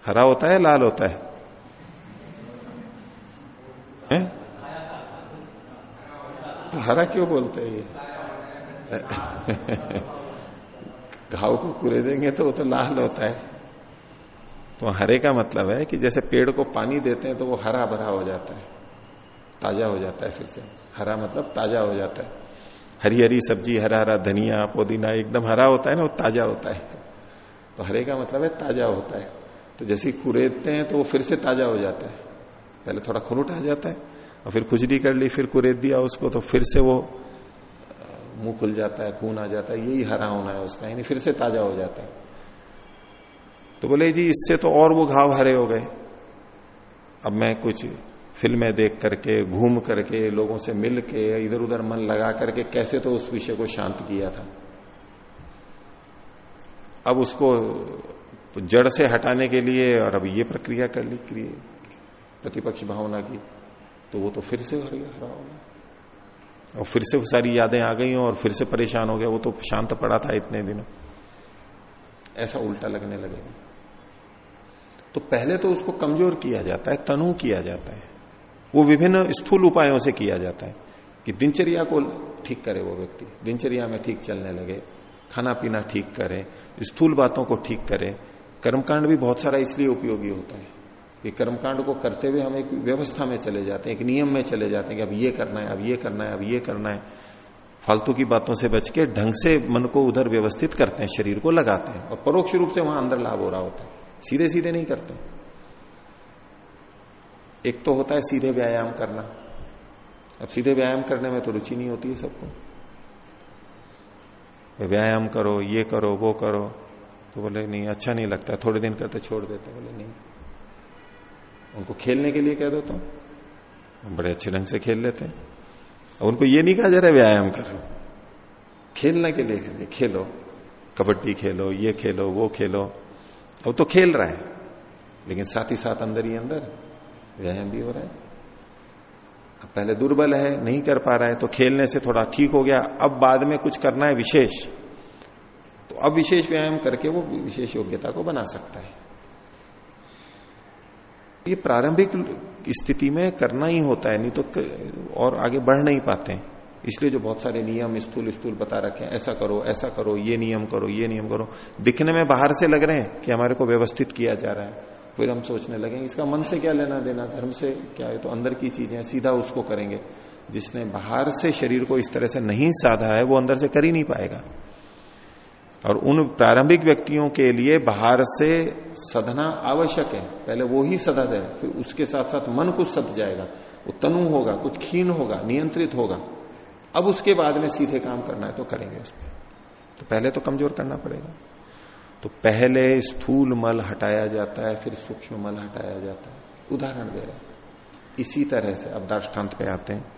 हरा होता है लाल होता है, है? तो हरा क्यों बोलते हैं ये? घाव को कुरे देंगे तो वो तो लाल होता है। तो हरे का मतलब है कि जैसे पेड़ को पानी देते हैं तो वो हरा भरा हो जाता है। ताज़ा हो जाता है फिर से। हरा मतलब ताज़ा हो जाता है। हरी हरी सब्ज़ी हरा हरा धनिया, पुदीना एकदम हरा होता है ना, वो ताज़ा होता है। तो हरे का मतलब है ताज़ा होता है। तो जैसे कुरेदते हैं तो वो फिर से ताज़ा हो जाता है। पहले थोड़ा खुरुट आ जाता है और फिर खुजली कर ली, फिर कुरेद दिया उसको तो फिर से वो मुँह खुल जाता है, खून आ जाता है, यही हरा होना है उसका, यानी फिर से ताज़ा हो जाता है। तो बोले, जी, इससे तो और वो घाव हरे हो गए। अब मैं कुछ फ़िल्में देख करके, घूम करके, लोगों से मिल के इधर उधर मन लगा करके, कैसे तो उस विषय को शांत किया था। अब उसको जड़ से हटाने के लिए और अब ये प्रक्रिया कर ली प्रतिपक्ष भावना की तो वो तो फिर से हर होगा और फिर से वो सारी यादें आ गई और फिर से परेशान हो गया। वो तो शांत पड़ा था इतने दिनों। ऐसा उल्टा लगने लगेगा तो पहले तो उसको कमज़ोर किया जाता है, तनु किया जाता है। वो विभिन्न स्थूल उपायों से किया जाता है कि दिनचर्या को ठीक करे वो व्यक्ति। दिनचर्या में ठीक चलने लगे, खाना पीना ठीक करे, स्थूल बातों को ठीक करे। कर्मकांड भी बहुत सारा इसलिए उपयोगी होता है। कि कर्मकांड को करते हुए हम एक व्यवस्था में चले जाते हैं, एक नियम में चले जाते हैं कि अब ये करना है, अब ये करना है, अब ये करना है। फालतू की बातों से बच के ढंग से मन को उधर व्यवस्थित करते हैं, शरीर को लगाते हैं और परोक्ष रूप से वहाँ अंदर लाभ हो रहा होता है। सीधे सीधे नहीं करते। एक तो होता है सीधे व्यायाम करना। अब सीधे व्यायाम करने में तो रुचि नहीं होती है सबको। व्यायाम करो, ये करो, वो करो तो बोले, नहीं अच्छा नहीं लगता, थोड़े दिन करते छोड़ देते बोले, नहीं। उनको खेलने के लिए कह दो तो बड़े अच्छे ढंग से खेल लेते हैं। और उनको ये नहीं कहा जा रहा है, व्यायाम करो। खेलने के लिए खेलो। कबड्डी खेलो, ये खेलो, वो खेलो। अब तो खेल रहा है, लेकिन साथ ही साथ अंदर ही अंदर व्यायाम भी हो रहा है। अब पहले दुर्बल है, नहीं कर पा रहा है तो खेलने से थोड़ा ठीक हो गया। अब बाद में कुछ करना है विशेष तो अब विशेष व्यायाम करके वो विशेष योग्यता को बना सकता है। ये प्रारंभिक स्थिति में करना ही होता है, नहीं तो और आगे बढ़ नहीं पाते हैं। इसलिए जो बहुत सारे नियम स्थूल स्थूल बता रखे हैं, ऐसा करो ऐसा करो, ये नियम करो, ये नियम करो, दिखने में बाहर से लग रहे हैं कि हमारे को व्यवस्थित किया जा रहा है। फिर हम सोचने लगे, इसका मन से क्या लेना देना, धर्म से क्या है? तो अंदर की चीज़ें सीधा उसको करेंगे। जिसने बाहर से शरीर को इस तरह से नहीं साधा है, वो अंदर से कर ही नहीं पाएगा। और उन प्रारंभिक व्यक्तियों के लिए बाहर से सधना आवश्यक है। पहले वो ही सदा है, फिर उसके साथ साथ मन कुछ सद जाएगा। वो तनु होगा, कुछ क्षीण होगा, नियंत्रित होगा। अब उसके बाद में सीधे काम करना है तो करेंगे उस पर। तो पहले तो कमज़ोर करना पड़ेगा। तो पहले स्थूल मल हटाया जाता है, फिर सूक्ष्म मल हटाया जाता है। उदाहरण दे रहे इसी तरह से, अब दार्ष्टान्त पे आते हैं।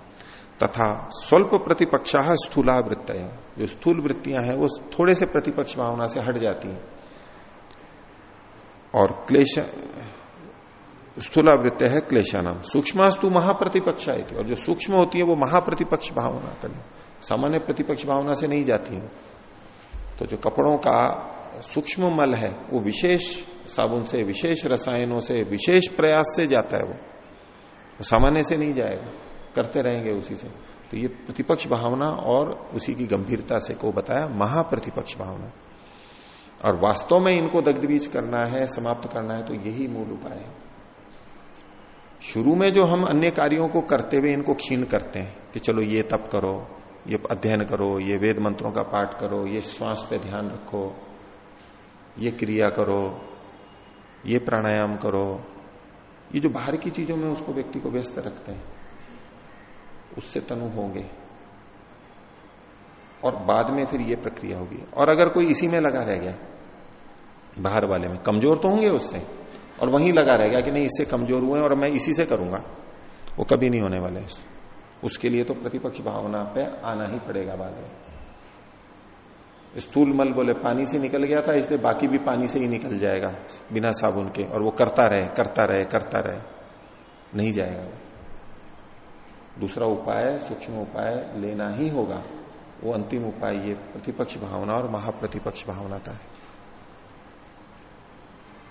तथा स्वल्प प्रतिपक्षा स्थूला वृत्त जो स्थूल वृत्तियाँ हैं, वो थोड़े से प्रतिपक्ष भावना से हट जाती हैं। और क्लेश स्थूला वृत्त है क्लेशा नाम। सूक्ष्मस्तु महाप्रतिपक्षा और जो सूक्ष्म होती है, वो महाप्रतिपक्ष भावना करें। सामान्य प्रतिपक्ष भावना से नहीं जाती है। तो जो कपड़ों का सूक्ष्म मल है, वो विशेष साबुन से, विशेष रसायनों से, विशेष प्रयास से जाता है वो सामान्य से नहीं जाएगा। करते रहेंगे उसी से। तो ये प्रतिपक्ष भावना और उसी की गंभीरता से को बताया, महाप्रतिपक्ष भावना। और वास्तव में इनको दग्धबीज करना है, समाप्त करना है तो यही मूल उपाय है। शुरू में जो हम अन्य कार्यों को करते हुए इनको क्षीण करते हैं, कि चलो ये तप करो, ये अध्ययन करो, ये वेद मंत्रों का पाठ करो, ये श्वास पे ध्यान रखो, ये क्रिया करो, ये प्राणायाम करो, ये जो बाहर की चीज़ों में उसको व्यक्ति को व्यस्त रखते हैं। उससे तनु होंगे। और बाद में फिर ये प्रक्रिया होगी। और अगर कोई इसी में लगा रह गया, बाहर वाले में, कमज़ोर तो होंगे उससे, और वहीं लगा रह गया कि नहीं, इससे कमज़ोर हुए और मैं इसी से करूँगा, वो कभी नहीं होने वाले। उसके लिए तो प्रतिपक्ष भावना पे आना ही पड़ेगा बाद में। स्थूल मल बोले, पानी से निकल गया था, इसलिए बाकी भी पानी से ही निकल जाएगा, बिना साबुन के। और वो करता रहे करता रहे करता रहे, नहीं जाएगा वो। दूसरा उपाय, सूक्ष्म उपाय लेना ही होगा। वो अंतिम उपाय ये प्रतिपक्ष भावना और महाप्रतिपक्ष भावना का है।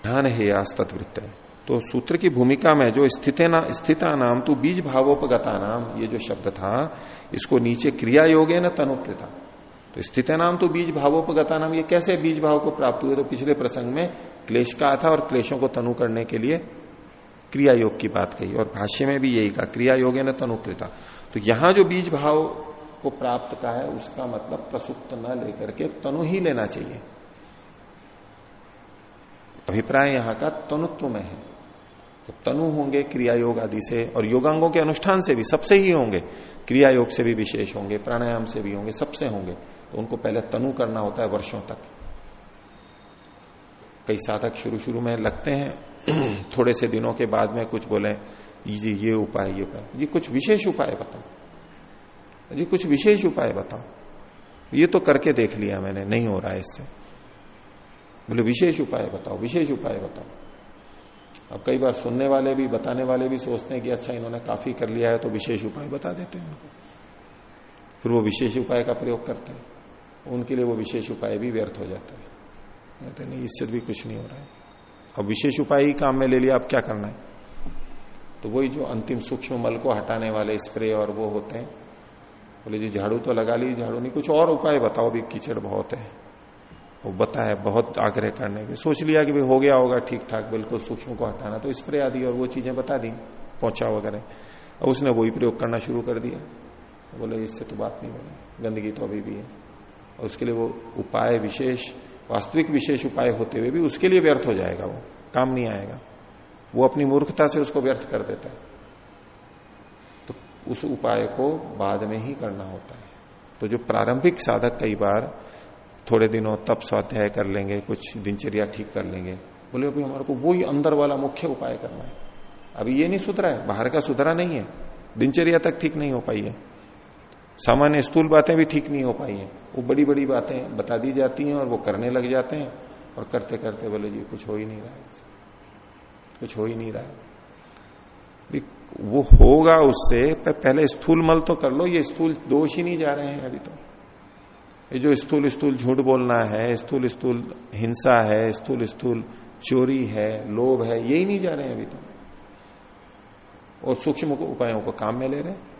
ध्यान है तत्वृत्त है तो सूत्र की भूमिका में जो स्थिति ना स्थिता नाम तो बीज भावोपगता नाम ये जो शब्द था, इसको नीचे क्रिया योग है न तनुकृता तो स्थित नाम तो बीज भावोपगता नाम ये कैसे बीज भाव को प्राप्त हुए? तो पिछले प्रसंग में क्लेश का था और क्लेशों को तनु करने के लिए क्रिया योग की बात कही, और भाष्य में भी यही कहा क्रिया योग न तनुकृता। तो यहाँ जो बीज भाव को प्राप्त का है, उसका मतलब प्रसुप्त न लेकर के तनु ही लेना चाहिए। अभिप्राय यहाँ का तनुत्व में है। तो तनु होंगे क्रिया योग आदि से, और योगांगों के अनुष्ठान से भी, सबसे ही होंगे। क्रिया योग से भी विशेष होंगे, प्राणायाम से भी होंगे, सबसे होंगे। तो उनको पहले तनु करना होता है वर्षों तक। कई साधक शुरू शुरू में लगते हैं (clears throat) थोड़े से दिनों के बाद में कुछ बोले जी ये उपाय ये उपाय। जी, कुछ विशेष उपाय बताओ। जी, कुछ विशेष उपाय बताओ। ये तो करके देख लिया मैंने, नहीं हो रहा है इससे। बोले, विशेष उपाय बताओ, विशेष उपाय बताओ। अब कई बार सुनने वाले भी, बताने वाले भी सोचते हैं कि अच्छा इन्होंने काफ़ी कर लिया है तो विशेष उपाय बता देते हैं उनको। फिर वो विशेष उपाय का प्रयोग करते हैं। उनके लिए वो विशेष उपाय भी व्यर्थ हो जाता है। कहते नहीं, इससे भी कुछ नहीं हो रहा है। अब विशेष उपाय ही काम में ले लिया, अब क्या करना है? तो वही जो अंतिम सूक्ष्म मल को हटाने वाले स्प्रे और वो होते हैं। बोले जी, झाड़ू तो लगा ली, झाड़ू नहीं, कुछ और उपाय बताओ भी कीचड़ बहुत है। वो बताया बहुत आग्रह करने के सोच लिया कि भाई हो गया होगा ठीक ठाक बिल्कुल सूक्ष्म को हटाना तो स्प्रे आदि और वो चीज़ें बता दी, पहुँचा वगैरह। और उसने वही प्रयोग करना शुरू कर दिया। बोले, इससे तो बात नहीं बनी गंदगी तो अभी भी है। और उसके लिए वो उपाय विशेष वास्तविक विशेष उपाय होते हुए भी उसके लिए व्यर्थ हो जाएगा वो, काम नहीं आएगा। वो अपनी मूर्खता से उसको व्यर्थ कर देता है। तो उस उपाय को बाद में ही करना होता है। तो जो प्रारंभिक साधक कई बार थोड़े दिनों तप स्वाध्याय कर लेंगे, कुछ दिनचर्या ठीक कर लेंगे, बोले, अभी हमारे को वही अंदर वाला मुख्य उपाय करना है। अभी ये नहीं सुधरा है, बाहर का सुधरा नहीं है। दिनचर्या तक ठीक नहीं हो पाई है। सामान्य स्थूल बातें भी ठीक नहीं हो पाई हैं। वो बड़ी बड़ी बातें बता दी जाती हैं और वो करने लग जाते हैं और करते करते बोले, जी, कुछ हो ही नहीं रहा है कुछ हो ही नहीं रहा है। वो होगा उससे पर पहले स्थूल मल तो कर लो, ये स्थूल दोष ही नहीं जा रहे हैं अभी तो। ये जो स्थूल स्थूल झूठ बोलना है, स्थूल स्थूल हिंसा है, स्थूल स्थूल चोरी है, लोभ है यही नहीं जा रहे हैं अभी तो। और सूक्ष्म उपायों को काम में ले रहे हैं।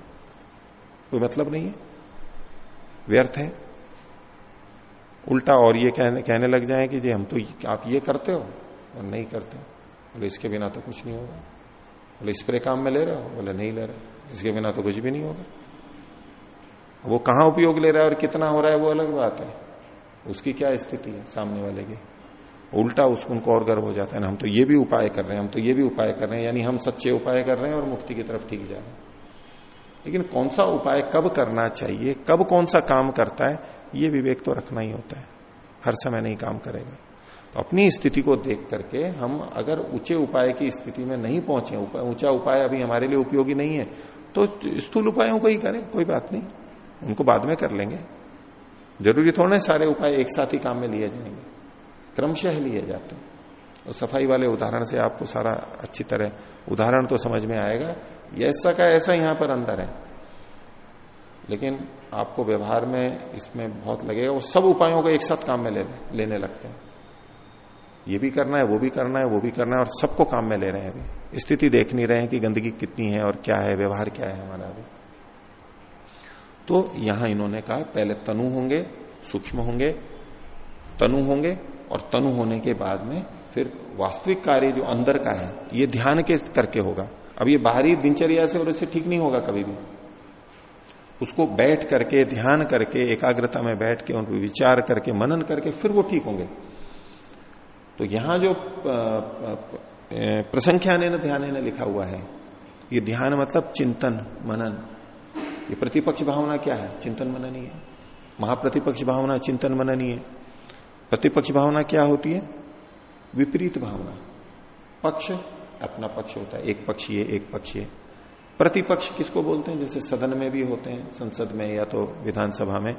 कोई मतलब नहीं है। व्यर्थ है। उल्टा और ये कहने कहने लग जाए कि जी हम तो आप ये करते हो और नहीं करते। बोले, इसके बिना तो कुछ नहीं होगा। बोले स्प्रे काम में ले रहे हो? बोले, नहीं ले रहे। इसके बिना तो कुछ भी नहीं होगा। वो कहाँ उपयोग ले रहा है और कितना हो रहा है वो अलग बात है। उसकी क्या स्थिति है सामने वाले की? उल्टा उसको, उनको और गर्व हो जाता है ना, हम तो ये भी उपाय कर रहे हैं, हम तो ये भी उपाय कर रहे हैं, यानी हम सच्चे उपाय कर रहे हैं और मुक्ति की तरफ़ ठीक जा रहे हैं। लेकिन कौन सा उपाय कब करना चाहिए, कब कौन सा काम करता है, ये विवेक तो रखना ही होता है। हर समय नहीं काम करेगा। तो अपनी स्थिति को देख करके हम अगर ऊँचे उपाय की स्थिति में नहीं पहुँचे ऊँचा उपाय अभी हमारे लिए उपयोगी नहीं है तो स्थूल उपायों को ही करें, कोई बात नहीं। उनको बाद में कर लेंगे। ज़रूरी थोड़े सारे उपाय एक साथ ही काम में लिए जाएँगे। क्रमशः लिए जाते हैं। और सफ़ाई वाले उदाहरण से आपको सारा अच्छी तरह, उदाहरण तो समझ में आएगा ऐसा का ऐसा यहाँ पर अंदर है। लेकिन आपको व्यवहार में इसमें बहुत लगेगा, वो सब उपायों को एक साथ काम में ले, लेने लगते हैं। ये भी करना है, वो भी करना है, वो भी करना है और सबको काम में ले रहे हैं अभी। स्थिति देख नहीं रहे हैं कि गंदगी कितनी है और क्या है, व्यवहार क्या है हमारा अभी। तो यहाँ इन्होंने कहा, पहले तनु होंगे, सूक्ष्म होंगे, तनु होंगे और तनु होने के बाद में फिर वास्तविक कार्य जो अंदर का है, ये ध्यान के करके होगा। अब ये बाहरी दिनचर्या से और इससे ठीक नहीं होगा कभी भी। उसको बैठ करके, ध्यान करके, एकाग्रता में बैठ के उनको विचार करके, मनन करके, फिर वो ठीक होंगे। तो यहाँ जो प्रसंख्या ने ध्यान ने लिखा हुआ है, ये ध्यान मतलब चिंतन, मनन। ये प्रतिपक्ष भावना क्या है? चिंतन मनन ही है महाप्रतिपक्ष भावना चिंतन मनन ही है प्रतिपक्ष भावना क्या होती है? विपरीत भावना। पक्ष अपना पक्ष होता है, एक पक्षीय एक पक्षीय प्रतिपक्ष किसको बोलते हैं? जैसे सदन में भी होते हैं, संसद में या तो विधानसभा में।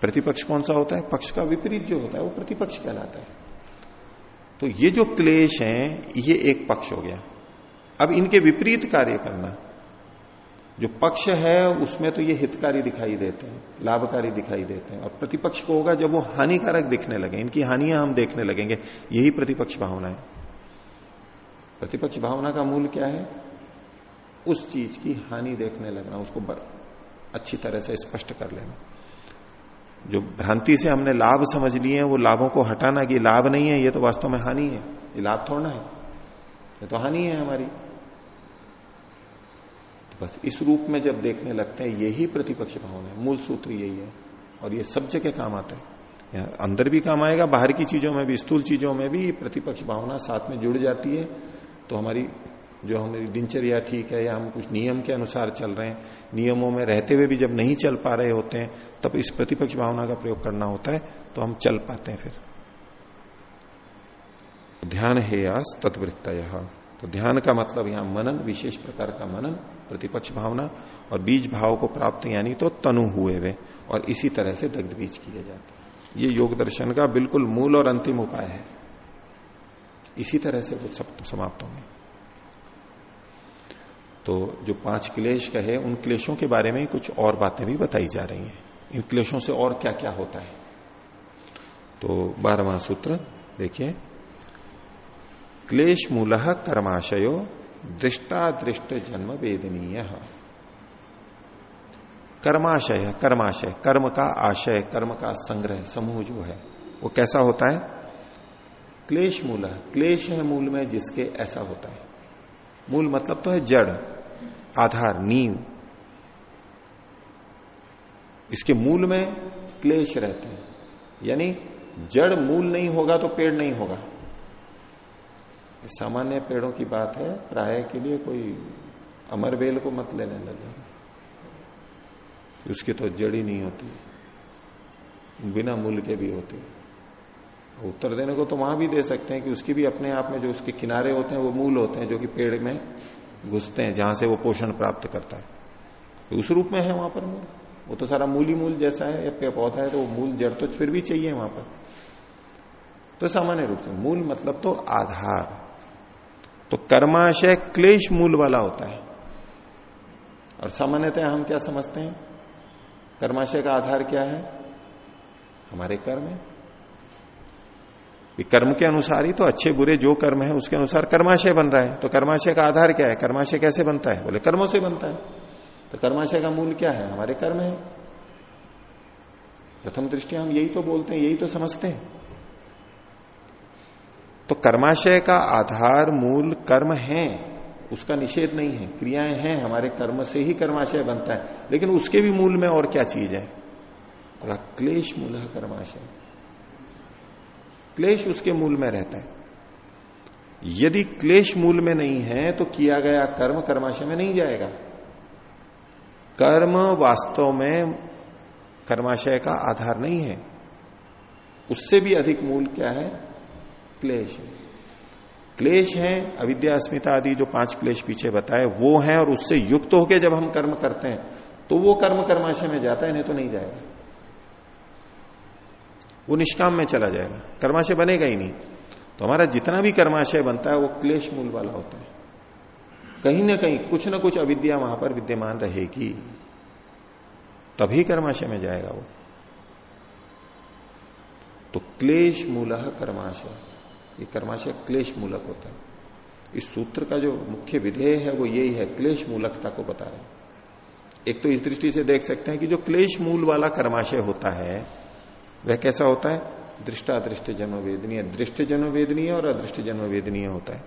प्रतिपक्ष कौन सा होता है? पक्ष का विपरीत जो होता है, वो प्रतिपक्ष कहलाता है। तो ये जो क्लेश है, ये एक पक्ष हो गया। अब इनके विपरीत कार्य करना। जो पक्ष है, उसमें तो ये हितकारी दिखाई देते हैं, लाभकारी दिखाई देते हैं। और प्रतिपक्ष को होगा जब वो हानिकारक दिखने लगे, इनकी हानियाँ हम देखने लगेंगे। यही प्रतिपक्ष भावना है। प्रतिपक्ष भावना का मूल क्या है? उस चीज़ की हानि देखने लगना, उसको अच्छी तरह से स्पष्ट कर लेना। जो भ्रांति से हमने लाभ समझ लिए हैं, वो लाभों को हटाना कि लाभ नहीं है, ये तो वास्तव में हानि है। ये लाभ थोड़ा है। ये तो हानि है हमारी। तो बस इस रूप में जब देखने लगते हैं, यही प्रतिपक्ष भावना है। मूल सूत्र यही है। और ये सब जगह काम आता है। अंदर भी काम आएगा, बाहर की चीज़ों में भी, स्थूल चीज़ों में भी प्रतिपक्ष भावना साथ में जुड़ जाती है। तो हमारी जो हमारी दिनचर्या ठीक है या हम कुछ नियम के अनुसार चल रहे हैं, नियमों में रहते हुए भी जब नहीं चल पा रहे होते हैं, तब इस प्रतिपक्ष भावना का प्रयोग करना होता है तो हम चल पाते हैं फिर। ध्यान है यास तत्वृत्त तो ध्यान का मतलब यहाँ मनन, विशेष प्रकार का मनन, प्रतिपक्ष भावना और बीज भाव को प्राप्त यानी तो तनु हुए वे और इसी तरह से दग्ध बीज किए जाते ये योग दर्शन का बिल्कुल मूल और अंतिम उपाय है। इसी तरह से वो सब समाप्त होंगे। तो जो पाँच क्लेश कहे, उन क्लेशों के बारे में कुछ और बातें भी बताई जा रही हैं। इन क्लेशों से और क्या क्या होता है? तो बारहवा सूत्र, देखिए। क्लेश मूल कर्माशयो, दृष्टादृष्ट जन्म वेदनीय। कर्माशय कर्माशय, कर्म का आशय, कर्म का संग्रह, समूह जो है, वो कैसा होता है? क्लेश मूल है। क्लेश है मूल में जिसके ऐसा होता है। मूल मतलब तो है जड़, आधार, नींव। इसके मूल में क्लेश रहते हैं। यानी जड़ मूल नहीं होगा तो पेड़ नहीं होगा। सामान्य पेड़ों की बात है। प्राय के लिए कोई अमर बेल को मत लेने लगे। उसकी तो जड़ ही नहीं होती। बिना मूल के भी होती। उत्तर देने को तो वहाँ भी दे सकते हैं कि उसकी भी अपने आप में जो उसके किनारे होते हैं वो मूल होते हैं जो कि पेड़ में घुसते हैं, जहाँ से वो पोषण प्राप्त करता है। तो उस रूप में है वहाँ पर मूल। वो तो सारा मूल ही मूल जैसा है, या पौधा है तो वो मूल जड़ तो फिर भी चाहिए वहाँ पर। तो सामान्य रूप से मूल मतलब तो आधार। तो कर्माशय क्लेश मूल वाला होता है। और सामान्यतः हम क्या समझते हैं? कर्माशय का आधार क्या है? हमारे कर्म है। कर्म के अनुसार ही तो अच्छे बुरे जो कर्म है, उसके अनुसार कर्माशय बन रहा है। तो कर्माशय का आधार क्या है? कर्माशय कैसे बनता है? बोले, कर्मों से बनता है। तो कर्माशय का मूल क्या है? हमारे कर्म है। प्रथम दृष्टि हम यही तो बोलते हैं, यही तो समझते हैं। तो कर्माशय का आधार मूल कर्म है, उसका निषेध नहीं है। क्रियाएँ हैं, हमारे कर्म से ही कर्माशय बनता है। लेकिन उसके भी मूल में और क्या चीज़ है? क्लेश मूल है कर्माशय। क्लेश उसके मूल में रहता है। यदि क्लेश मूल में नहीं है तो किया गया कर्म कर्माशय में नहीं जाएगा। कर्म वास्तव में कर्माशय का आधार नहीं है। उससे भी अधिक मूल क्या है? क्लेश है। क्लेश है, अविद्या अस्मिता आदि जो पाँच क्लेश पीछे बताए, वो है और उससे युक्त होकर जब हम कर्म करते हैं तो वो कर्म कर्माशय में जाता है, नहीं तो नहीं जाएगा। वो निष्काम में चला जाएगा। कर्माशय बनेगा ही नहीं। तो हमारा जितना भी कर्माशय बनता है, वो क्लेश मूल वाला होता है। कहीं ना कहीं, कुछ ना कुछ अविद्या वहाँ पर विद्यमान रहेगी। तभी कर्माशय में जाएगा वो। तो क्लेश मूल कर्माशय। ये कर्माशय क्लेश मूलक होता है। इस सूत्र का जो मुख्य विधेय है, वो यही है, क्लेश मूलकता को बता रहे एक तो इस दृष्टि से देख सकते हैं कि जो क्लेश मूल वाला कर्माशय होता है वह कैसा होता है? दृष्टा दृष्ट जन्म वेदनीय दृष्ट जन्म वेदनीय और अदृष्ट जन्म वेदनीय होता है।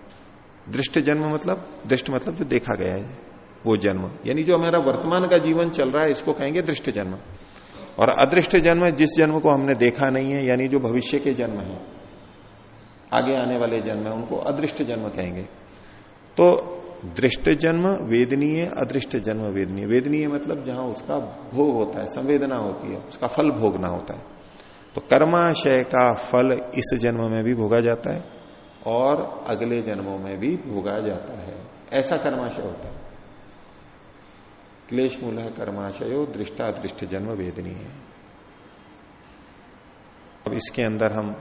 दृष्ट जन्म मतलब दृष्ट मतलब जो देखा गया है, वो जन्म। यानी जो हमारा वर्तमान का जीवन चल रहा है, इसको कहेंगे दृष्ट जन्म। और अदृष्ट जन्म जिस जन्म को हमने देखा नहीं है, यानी जो भविष्य के जन्म है, आगे आने वाले जन्म है, उनको अदृष्ट जन्म कहेंगे। तो दृष्ट जन्म वेदनीय, अदृष्ट जन्म वेदनीय। वेदनीय मतलब जहाँ उसका भोग होता है, संवेदना होती है, उसका फल भोगना होता है। तो कर्माशय का फल इस जन्म में भी भोगा जाता है और अगले जन्मों में भी भोगा जाता है। ऐसा कर्माशय होता है। क्लेश मूल है कर्माशयो दृष्टा दृष्ट जन्म वेदनीय है। अब इसके अंदर हम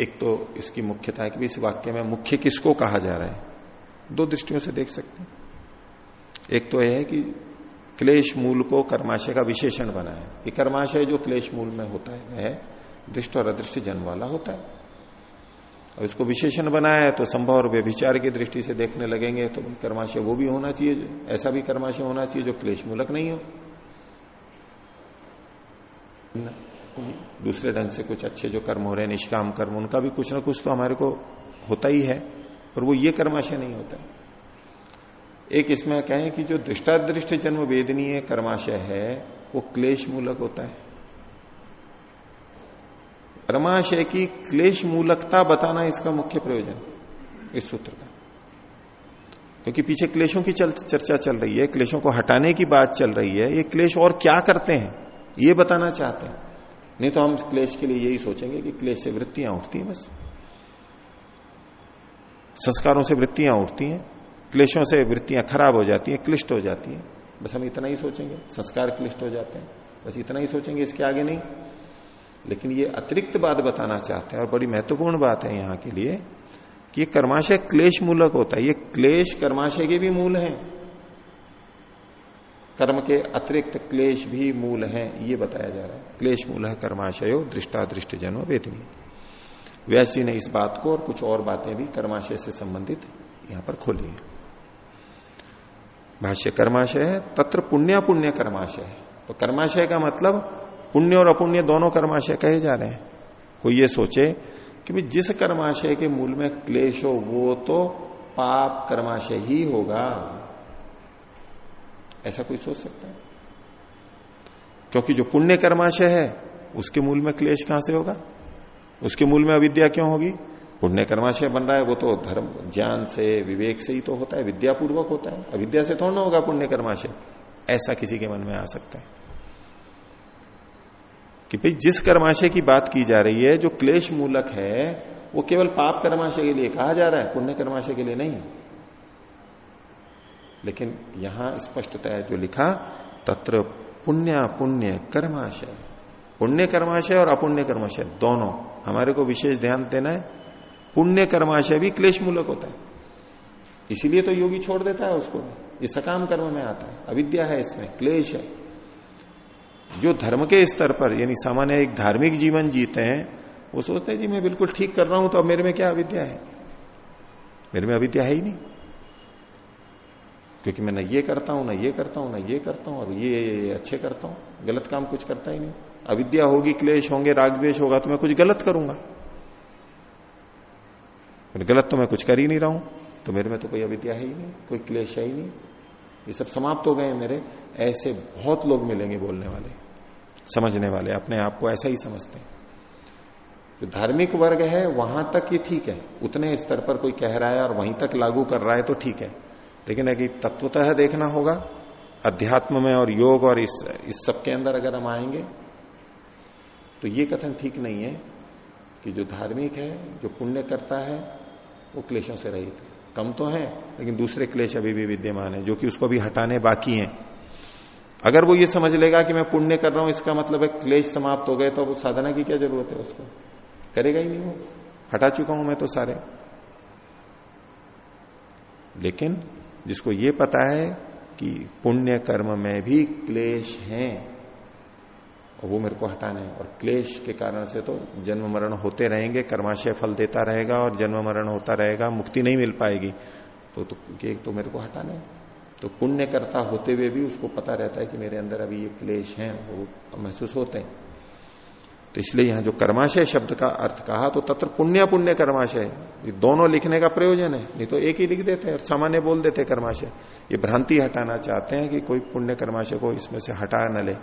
एक तो इसकी मुख्यता है कि इस वाक्य में मुख्य किसको कहा जा रहा है? दो दृष्टियों से देख सकते हैं। एक तो यह है कि क्लेश मूल को कर्माशय का विशेषण बनाए ये कर्माशय जो क्लेश मूल में होता है, वह दृष्ट और अदृष्ट जन्म वाला होता है। और इसको विशेषण बनाया है तो संभव और व्यभिचार की दृष्टि से देखने लगेंगे तो कर्माशय वो भी होना चाहिए, ऐसा भी कर्माशय होना चाहिए जो क्लेश मूलक नहीं हो। दूसरे ढंग से कुछ अच्छे जो कर्म हो रहे हैं, निष्काम कर्म, उनका भी कुछ ना कुछ तो हमारे को होता ही है और वो ये कर्माशय नहीं होता। एक इसमें कहें कि जो दृष्टादृष्ट जन्म वेदनीय कर्माशय है वो क्लेश मूलक होता है। कर्माशय की क्लेश मूलकता बताना इसका मुख्य प्रयोजन इस सूत्र का। क्योंकि पीछे क्लेशों की चल, चर्चा चल रही है क्लेशों को हटाने की बात चल रही है ये क्लेश और क्या करते हैं ये बताना चाहते हैं। नहीं तो हम क्लेश के लिए यही सोचेंगे कि क्लेश से वृत्तियाँ उठती हैं बस। संस्कारों से वृत्तियाँ उठती हैं। क्लेशों से वृत्तियाँ खराब हो जाती हैं, क्लिष्ट हो जाती हैं। बस हम इतना ही सोचेंगे। संस्कार क्लिष्ट हो जाते हैं। बस इतना ही सोचेंगे इसके आगे नहीं। लेकिन ये अतिरिक्त बात बताना चाहते हैं और बड़ी महत्वपूर्ण बात है यहाँ के लिए कि ये कर्माशय क्लेश मूलक होता है। ये क्लेश कर्माशय के भी मूल हैं। कर्म के अतिरिक्त क्लेश भी मूल है, ये बताया जा रहा है। क्लेश मूल है कर्माशयो दृष्टा दृष्ट जन्म वेदनी। व्यास जी ने इस बात को और कुछ और बातें भी कर्माशय से संबंधित यहाँ पर खोली है। भाष्य कर्माशय है, तत्र पुण्य पुण्य कर्माशय है। तो कर्माशय का मतलब पुण्य और अपुण्य दोनों कर्माशय कहे जा रहे हैं। कोई ये सोचे कि भाई जिस कर्माशय के मूल में क्लेश हो, वो तो पाप कर्माशय ही होगा। ऐसा कोई सोच सकता है? क्योंकि जो पुण्य कर्माशय है, उसके मूल में क्लेश कहाँ से होगा? उसके मूल में अविद्या क्यों होगी? पुण्य कर्माशय बन रहा है, वो तो धर्म, ज्ञान से विवेक से ही तो होता है, विद्यापूर्वक होता है। अविद्या से थोड़ा ना होगा पुण्य कर्माशय ऐसा किसी के मन में आ सकता है। कि भाई जिस कर्माशय की बात की जा रही है, जो क्लेश मूलक है, वो केवल पाप कर्माशय के लिए कहा जा रहा है पुण्य कर्माशय के लिए नहीं। लेकिन यहाँ स्पष्टता जो लिखा, तत्र पुण्य पुण्य कर्माशय। पुण्य कर्माशय और अपुण्य कर्माशय दोनों। हमारे को विशेष ध्यान देना है। पुण्य कर्माशय भी क्लेश मूलक होता है। इसीलिए तो योगी छोड़ देता है उसको। ये सकाम कर्म में आता है। अविद्या है इसमें क्लेश है। जो धर्म के स्तर पर यानी सामान्य एक धार्मिक जीवन जीते हैं वो सोचते हैं जी मैं बिल्कुल ठीक कर रहा हूँ तो अब मेरे में क्या अविद्या है? मेरे में अविद्या है ही नहीं। क्योंकि मैं ना ये करता हूँ ना ये करता हूँ ना ये करता हूँ और ये, ये अच्छे करता हूँ। गलत काम कुछ करता ही नहीं। अविद्या होगी क्लेश होंगे राग द्वेश होगा तो मैं कुछ गलत करूँगा। गलत तो मैं कुछ कर ही नहीं रहा हूँ। तो मेरे में तो कोई अविद्या है ही नहीं, कोई क्लेश है ही नहीं। ये सब समाप्त हो गए मेरे। ऐसे बहुत लोग मिलेंगे बोलने वाले, समझने वाले, अपने आप को ऐसा ही समझते हैं। जो धार्मिक वर्ग है, वहाँ तक ये ठीक है। उतने स्तर पर कोई कह रहा है और वहीं तक लागू कर रहा है तो ठीक है। लेकिन अगर तत्वतः देखना होगा, अध्यात्म में और योग और इस इस सब के अंदर अगर हम आएँगे तो ये कथन ठीक नहीं है कि जो धार्मिक है, जो पुण्य करता है वो क्लेशों से रहित। कम तो है, लेकिन दूसरे क्लेश अभी भी विद्यमान है, जो कि उसको भी हटाने बाकी हैं। अगर वो ये समझ लेगा कि मैं पुण्य कर रहा हूँ, इसका मतलब है क्लेश समाप्त हो गए तो साधना की क्या ज़रूरत है उसको? करेगा ही नहीं वो। हटा चुका हूँ मैं तो सारे। लेकिन जिसको ये पता है कि पुण्य कर्म में भी क्लेश हैं और वो मेरे को हटाना है। और क्लेश के कारण से तो जन्म मरण होते रहेंगे कर्माशय फल देता रहेगा और जन्म मरण होता रहेगा मुक्ति नहीं मिल पाएगी। तो, तो तो मेरे को हटाना है। तो पुण्य करता होते हुए भी उसको पता रहता है कि मेरे अंदर अभी ये क्लेश हैं वो महसूस होते हैं। तो इसलिए यहाँ जो कर्माशय शब्द का अर्थ कहा तो तत्र पुण्य पुण्य कर्माशय। ये दोनों लिखने का प्रयोजन है नहीं तो एक ही लिख देते हैं और सामान्य बोल देते कर्माशय। ये भ्रांति हटाना चाहते हैं कि कोई पुण्य कर्माशय को इसमें से हटा न ले।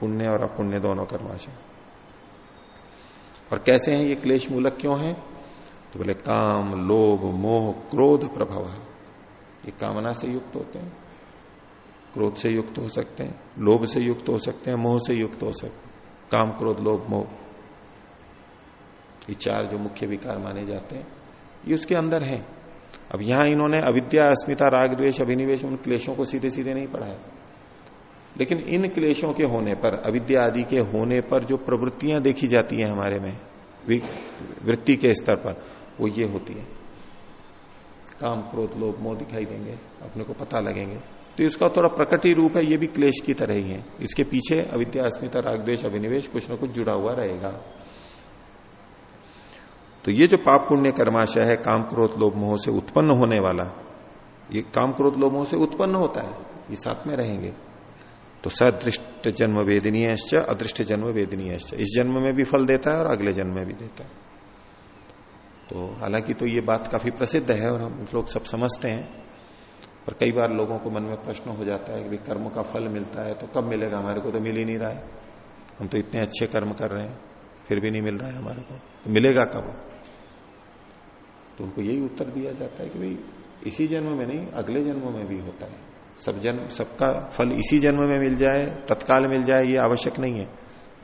पुण्य और अपुण्य दोनों कर्माशय। और कैसे हैं ये क्लेश मूलक क्यों हैं? तो बोले, काम, लोभ, मोह, क्रोध प्रभाव ये कामना से युक्त होते हैं। क्रोध से युक्त हो सकते हैं, लोभ से युक्त हो सकते हैं, मोह से युक्त हो सकते हैं। काम, क्रोध, लोभ, मोह। ये चार जो मुख्य विकार माने जाते हैं, ये उसके अंदर है। अब यहाँ इन्होंने अविद्या, अस्मिता, राग द्वेश अभिनिवेश उन क्लेशों को सीधे सीधे नहीं पढ़ाया। लेकिन इन क्लेशों के होने पर, अविद्या आदि के होने पर जो प्रवृत्तियाँ देखी जाती है हमारे में वृत्ति के स्तर पर, वो ये होती है। काम, क्रोध, लोभ, मोह दिखाई देंगे, अपने को पता लगेंगे। तो इसका थोड़ा प्रकटी रूप है, ये भी क्लेश की तरह ही है। इसके पीछे अविद्या अस्मिता रागद्वेश अभिनिवेश, कुछ ना कुछ जुड़ा हुआ रहेगा। तो ये जो पाप पुण्य कर्माशय है, काम, क्रोध, लोभ, मोह से उत्पन्न होने वाला, ये काम, क्रोध, लोभ, मोह से उत्पन्न होता है, ये साथ में रहेंगे। तो सदृष्ट जन्म वेदनीय अदृष्ट जन्म वेदनीय इस जन्म में भी फल देता है और अगले जन्म में भी देता है। तो हालाँकि तो ये बात काफ़ी प्रसिद्ध है और हम लोग सब समझते हैं, पर कई बार लोगों को मन में प्रश्न हो जाता है कि कर्म का फल मिलता है तो कब मिलेगा? हमारे को तो मिल ही नहीं रहा है। हम तो इतने अच्छे कर्म कर रहे हैं, फिर भी नहीं मिल रहा है हमारे को। तो मिलेगा कब? तो उनको यही उत्तर दिया जाता है कि भाई, इसी जन्म में नहीं, अगले जन्म में भी होता है। सब जन्म सबका फल इसी जन्म में मिल जाए, तत्काल मिल जाए, ये आवश्यक नहीं है।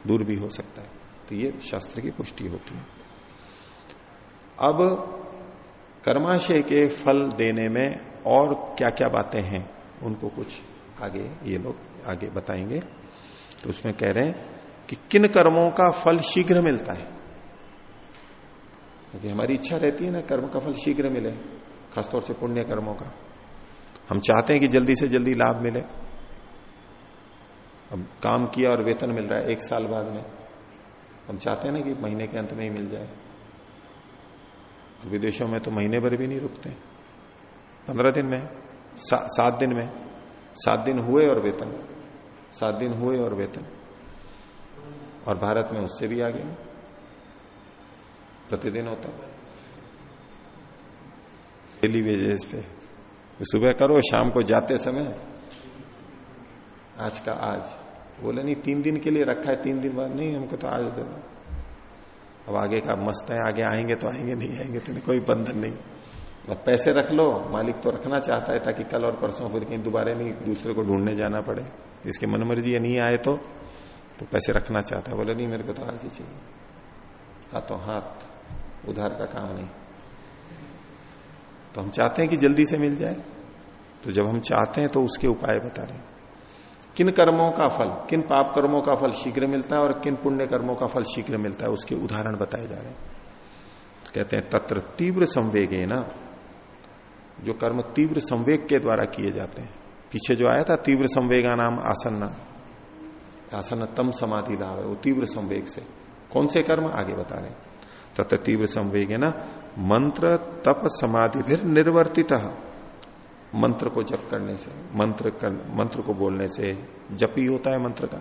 दूर भी हो सकता है। तो ये शास्त्र की पुष्टि होती है। अब कर्माशय के फल देने में और क्या क्या बातें हैं, उनको कुछ आगे, ये लोग आगे बताएँगे। तो उसमें कह रहे हैं कि किन कर्मों का फल शीघ्र मिलता है? क्योंकि हमारी इच्छा रहती है ना, कर्म का फल शीघ्र मिले, खासतौर से पुण्य कर्मों का। हम चाहते हैं कि जल्दी से जल्दी लाभ मिले। अब काम किया और वेतन मिल रहा है एक साल बाद में। हम चाहते हैं ना कि महीने के अंत में ही मिल जाए। विदेशों में तो महीने भर भी नहीं रुकते। पंद्रह दिन में सा, सात दिन में। सात दिन हुए और वेतन। सात दिन हुए और वेतन। और भारत में उससे भी आगे। प्रतिदिन होता है। डेली वेजेस पे। सुबह करो शाम को जाते समय। आज का आज। बोले नहीं तीन दिन के लिए रखा है तीन दिन बाद नहीं हमको तो आज दे दो अब आगे का मस्त है आगे आएँगे तो आएँगे नहीं आएँगे तो नहीं कोई बंधन नहीं। अब पैसे रख लो मालिक तो रखना चाहता है ताकि कल और परसों फिर कहीं दोबारा नहीं दूसरे को ढूँढने जाना पड़े। जिसके मन मर्ज़ी नहीं आए तो, तो पैसे रखना चाहता है। बोले नहीं मेरे को तो आज ही चाहिए। हाथों हाथ उधार का काम नहीं। तो हम चाहते हैं कि जल्दी से मिल जाए। तो जब हम चाहते हैं तो उसके उपाय बता रहे किन कर्मों का फल, किन पाप कर्मों का फल शीघ्र मिलता है और किन पुण्य कर्मों का फल शीघ्र मिलता है, उसके उदाहरण बताए जा रहे हैं। तो कहते हैं, तत्र तीव्र संवेग है ना जो कर्म तीव्र संवेग के द्वारा किए जाते हैं। पीछे जो आया था, तीव्र संवेगा नाम आसन्न आसन्न समाधि लाभ है, वो तीव्र संवेग से। कौन से कर्म? आगे बता रहे तथा तीव्र संवेग है ना मंत्र तप समाधि फिर निर्वर्तित। मंत्र को जप करने से मंत्र कर, मंत्र को बोलने से जप ही होता है मंत्र का।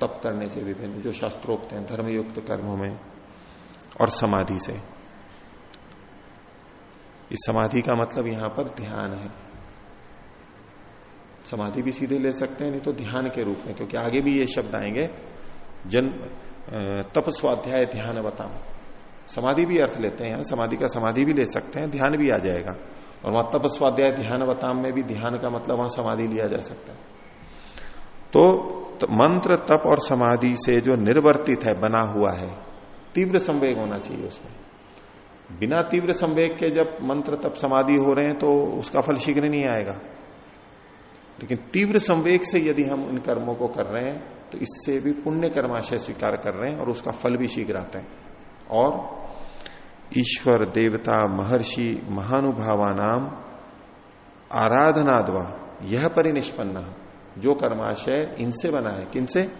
तप करने से विभिन्न जो शास्त्रोक्त हैं धर्मयुक्त कर्मों में और समाधि से। इस समाधि का मतलब यहाँ पर ध्यान है। समाधि भी सीधे ले सकते हैं नहीं तो ध्यान के रूप में क्योंकि आगे भी ये शब्द आएँगे। जन तप स्वाध्याय ध्यान बताओ समाधि भी अर्थ लेते हैं समाधि का समाधि भी ले सकते हैं ध्यान भी आ जाएगा। और वहाँ तप स्वाध्याय ध्यान बताम में भी ध्यान का मतलब वहाँ समाधि लिया जा सकता है। तो, तो मंत्र तप और समाधि से जो निर्वर्तित है बना हुआ है तीव्र संवेग होना चाहिए उसमें। बिना तीव्र संवेग के जब मंत्र तप समाधि हो रहे हैं तो उसका फल शीघ्र नहीं आएगा। लेकिन तीव्र संवेग से यदि हम इन कर्मों को कर रहे हैं तो इससे भी पुण्य कर्माशय स्वीकार कर रहे हैं और उसका फल भी शीघ्र आता है। और ईश्वर देवता महर्षि महानुभावा नाम आराधनाद्वा, यह परिनिष्पन्न जो कर्माशय इनसे बना है, किनसे?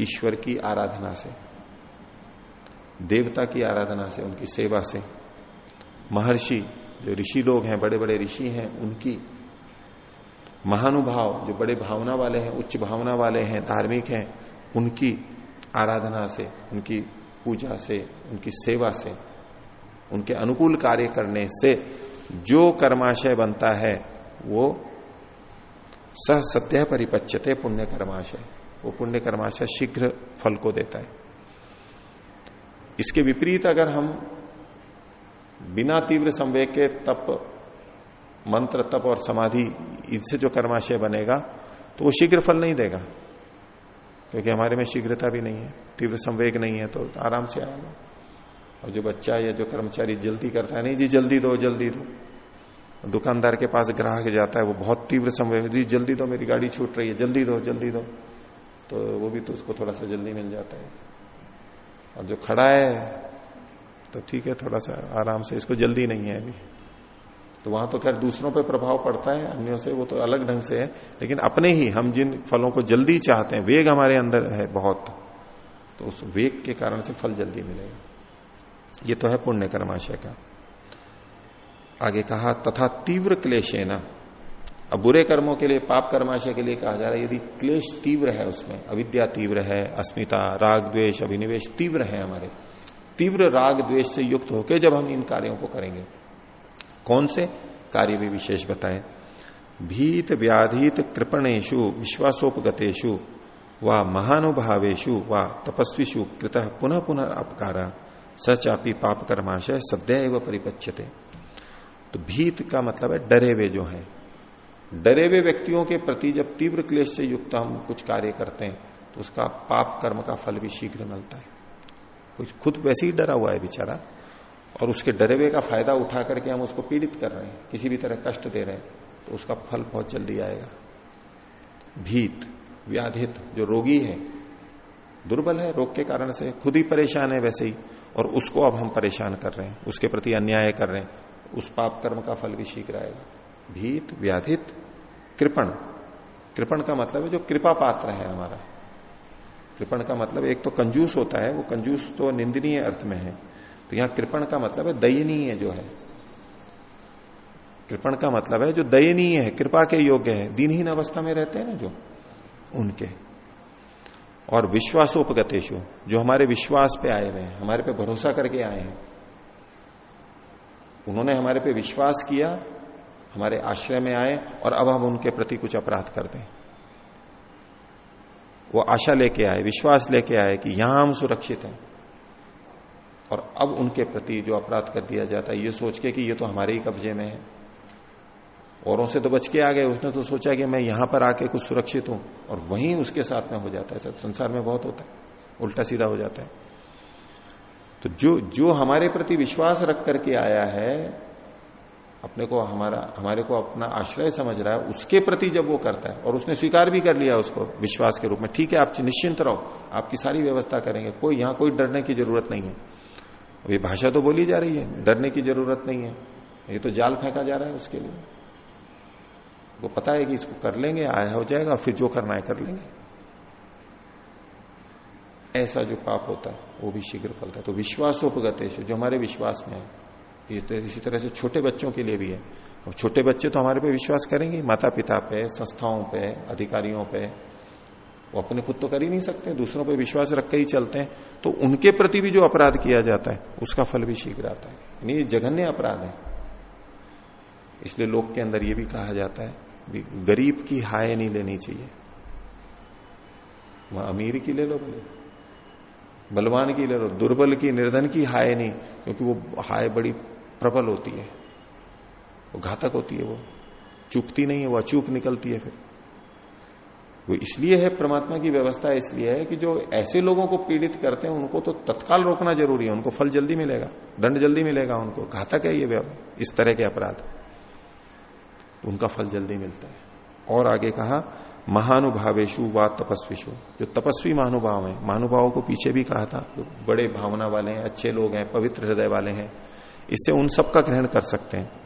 ईश्वर की आराधना से। देवता की आराधना से, उनकी सेवा से। महर्षि, जो ऋषि लोग हैं बड़े बड़े ऋषि हैं, उनकी महानुभाव, जो बड़े भावना वाले हैं, उच्च भावना वाले हैं, धार्मिक हैं, उनकी आराधना से, उनकी पूजा से, उनकी सेवा से उनके अनुकूल कार्य करने से जो कर्माशय बनता है, वो सह सत्य परिपच्यते पुण्य कर्माशय। वो पुण्य कर्माशय शीघ्र फल को देता है। इसके विपरीत अगर हम बिना तीव्र संवेग के तप, मंत्र तप और समाधि, इनसे जो कर्माशय बनेगा तो वो शीघ्र फल नहीं देगा। क्योंकि हमारे में शीघ्रता भी नहीं है, तीव्र संवेग नहीं है तो आराम से आएगा। और जो बच्चा या जो कर्मचारी जल्दी करता है, नहीं, जी, जल्दी दो जल्दी दो। दुकानदार के पास ग्राहक जाता है, वो बहुत तीव्र समय जी, जल्दी दो, मेरी गाड़ी छूट रही है, जल्दी दो जल्दी दो। तो वो भी तो उसको थोड़ा सा जल्दी मिल जाता है। और जो खड़ा है तो ठीक है, थोड़ा सा आराम से, इसको जल्दी नहीं है अभी। तो वहाँ तो खैर दूसरों पे प्रभाव पड़ता है, अन्यों से वो तो अलग ढंग से है, लेकिन अपने ही हम जिन फलों को जल्दी चाहते हैं, वेग हमारे अंदर है बहुत तो उस वेग के कारण से फल जल्दी मिलेगा। ये तो है पुण्य कर्माशय का। आगे कहा, तथा तीव्र क्लेशे न अब बुरे कर्मों के लिए, पाप कर्माशय के लिए कहा जा रहा है, यदि क्लेश तीव्र है उसमें, अविद्या तीव्र है, अस्मिता, राग, द्वेष, अभिनिवेश तीव्र है हमारे। तीव्र राग, द्वेष से युक्त होकर जब हम इन कार्यों को करेंगे। कौन से? कार्य भी विशेष बताएँ। भीत व्याधित कृपणेशु विश्वासोपगतेशु व महानुभावेशु व तपस्वीषु, कृत पुनः पुनः अपकारा। सचापी पाप कर्माशय सदैव परिपच्यते। तो भीत का मतलब है डरे हुए जो हैं। डरे हुए व्यक्तियों के प्रति जब तीव्र क्लेश से युक्त हम कुछ कार्य करते हैं तो उसका पाप कर्म का फल भी शीघ्र मिलता है। कुछ खुद वैसे ही डरा हुआ है बेचारा, और उसके डरे हुए का फ़ायदा उठा करके हम उसको पीड़ित कर रहे हैं, किसी भी तरह कष्ट दे रहे हैं तो उसका फल बहुत जल्दी आएगा। भीत, व्याधित जो रोगी है, दुर्बल है, रोग के कारण से, खुद ही परेशान है वैसे ही। और उसको अब हम परेशान कर रहे हैं, उसके प्रति अन्याय कर रहे हैं, उस पाप कर्म का फल भी शीघ्र आएगा। भीत, व्याधित, कृपण। कृपण का मतलब है जो कृपा पात्र है हमारा। कृपण का मतलब एक तो कंजूस होता है, वो कंजूस तो निंदनीय अर्थ में है। तो यहाँ कृपण का मतलब है दयनीय जो है। कृपण का मतलब है जो दयनीय है, कृपा के योग्य है, दिनहीन अवस्था में रहते हैं ना जो, उनके। और विश्वासोपगतेशु, जो हमारे विश्वास पे आए हुए हैं, हमारे पे भरोसा करके आए हैं। उन्होंने हमारे पे विश्वास किया, हमारे आश्रय में आए और अब हम उनके प्रति कुछ अपराध कर दें। वो आशा लेके आए, विश्वास लेके आए कि यहाँ हम सुरक्षित हैं। और अब उनके प्रति जो अपराध कर दिया जाता है, ये सोच के कि ये तो हमारे ही कब्जे में है। औरों से तो बच के आ गए। उसने तो सोचा कि मैं यहाँ पर आके कुछ सुरक्षित हूँ और वहीं उसके साथ में हो जाता है। सब संसार में बहुत होता है। उल्टा सीधा हो जाता है। तो जो जो हमारे प्रति विश्वास रख करके आया है, अपने को हमारा, हमारे को अपना आश्रय समझ रहा है, उसके प्रति जब वो करता है, और उसने स्वीकार भी कर लिया उसको विश्वास के रूप में, ठीक है, आप निश्चिंत रहो, आपकी सारी व्यवस्था करेंगे, कोई, यहाँ कोई डरने की ज़रूरत नहीं है। ये भाषा तो बोली जा रही है, डरने की ज़रूरत नहीं है। ये तो जाल फेंका जा रहा है उसके लिए। वो पता है कि इसको कर लेंगे, आया हो जाएगा, फिर जो करना है कर लेंगे। ऐसा जो पाप होता है, वो भी शीघ्र फलता है। तो विश्वासोपगत जो हमारे विश्वास में है तो इसी तरह से छोटे बच्चों के लिए भी है। अब छोटे बच्चे तो हमारे पे विश्वास करेंगे माता पिता पे, संस्थाओं पे, अधिकारियों पे। वो अपने खुद तो कर ही नहीं सकते, दूसरों पे विश्वास रख के ही चलते हैं। तो उनके प्रति भी जो अपराध किया जाता है, उसका फल भी शीघ्र आता है। यानी ये जघन्य अपराध है। इसलिए लोग के अंदर ये भी कहा जाता है गरीब की हाय नहीं लेनी चाहिए। वह अमीर की ले लो बोले बलवान की ले लो, दुर्बल की, निर्धन की हाय नहीं, क्योंकि वो हाय बड़ी प्रबल होती है। वो घातक होती है वो। चुपती नहीं है, वो अचूक निकलती है फिर। वो इसलिए है, परमात्मा की व्यवस्था इसलिए है कि जो ऐसे लोगों को पीड़ित करते हैं, उनको तो तत्काल रोकना ज़रूरी है। उनको फल जल्दी मिलेगा, दंड जल्दी मिलेगा उनको। घातक है ये इस तरह के अपराध। उनका फल जल्दी मिलता है। और आगे कहा महानुभावेशु व तपस्वीशु जो तपस्वी महानुभाव है, महानुभावों को पीछे भी कहा था, जो बड़े भावना वाले हैं, अच्छे लोग हैं, पवित्र हृदय वाले हैं, इससे उन सब का ग्रहण कर सकते हैं।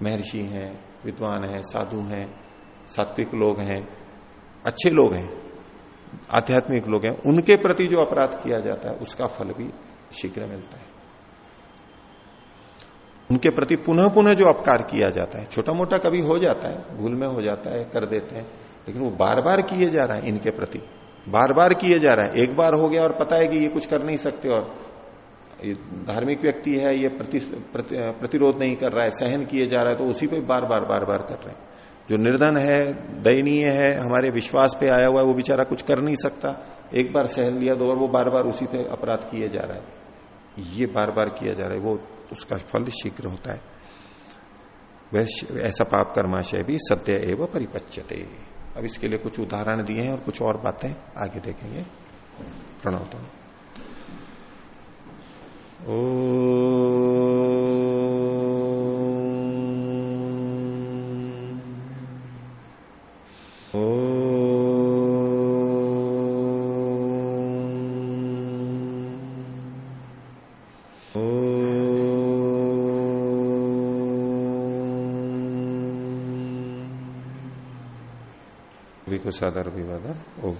महर्षि हैं, विद्वान हैं, साधु हैं, सात्विक लोग हैं, अच्छे लोग हैं, आध्यात्मिक लोग हैं, उनके प्रति जो अपराध किया जाता है, उसका फल भी शीघ्र मिलता है। उनके प्रति पुनः पुनः जो अपकार किया जाता है छोटा मोटा कभी हो जाता है भूल में हो जाता है कर देते हैं लेकिन वो बार बार किए जा रहा है इनके प्रति। बार बार किए जा रहा है। एक बार हो गया और पता है कि ये कुछ कर नहीं सकते और धार्मिक व्यक्ति है ये प्रति, प्रति, प्रतिरोध नहीं कर रहा है सहन किए जा रहा है तो उसी पे बार बार बार बार कर रहे हैं। जो निर्धन है दयनीय है हमारे विश्वास पे आया हुआ है वो बेचारा कुछ कर नहीं सकता। एक बार सहन लिया दो और वो बार बार उसी पे अपराध किए जा रहा है। ये बार बार किया जा रहा है वो उसका फल शीघ्र होता है। वह ऐसा पाप कर्माशय भी सत्य एवं परिपच्यते। अब इसके लिए कुछ उदाहरण दिए हैं और कुछ और बातें आगे देखेंगे। प्रणव तो ओ कुशादर विवाद ओम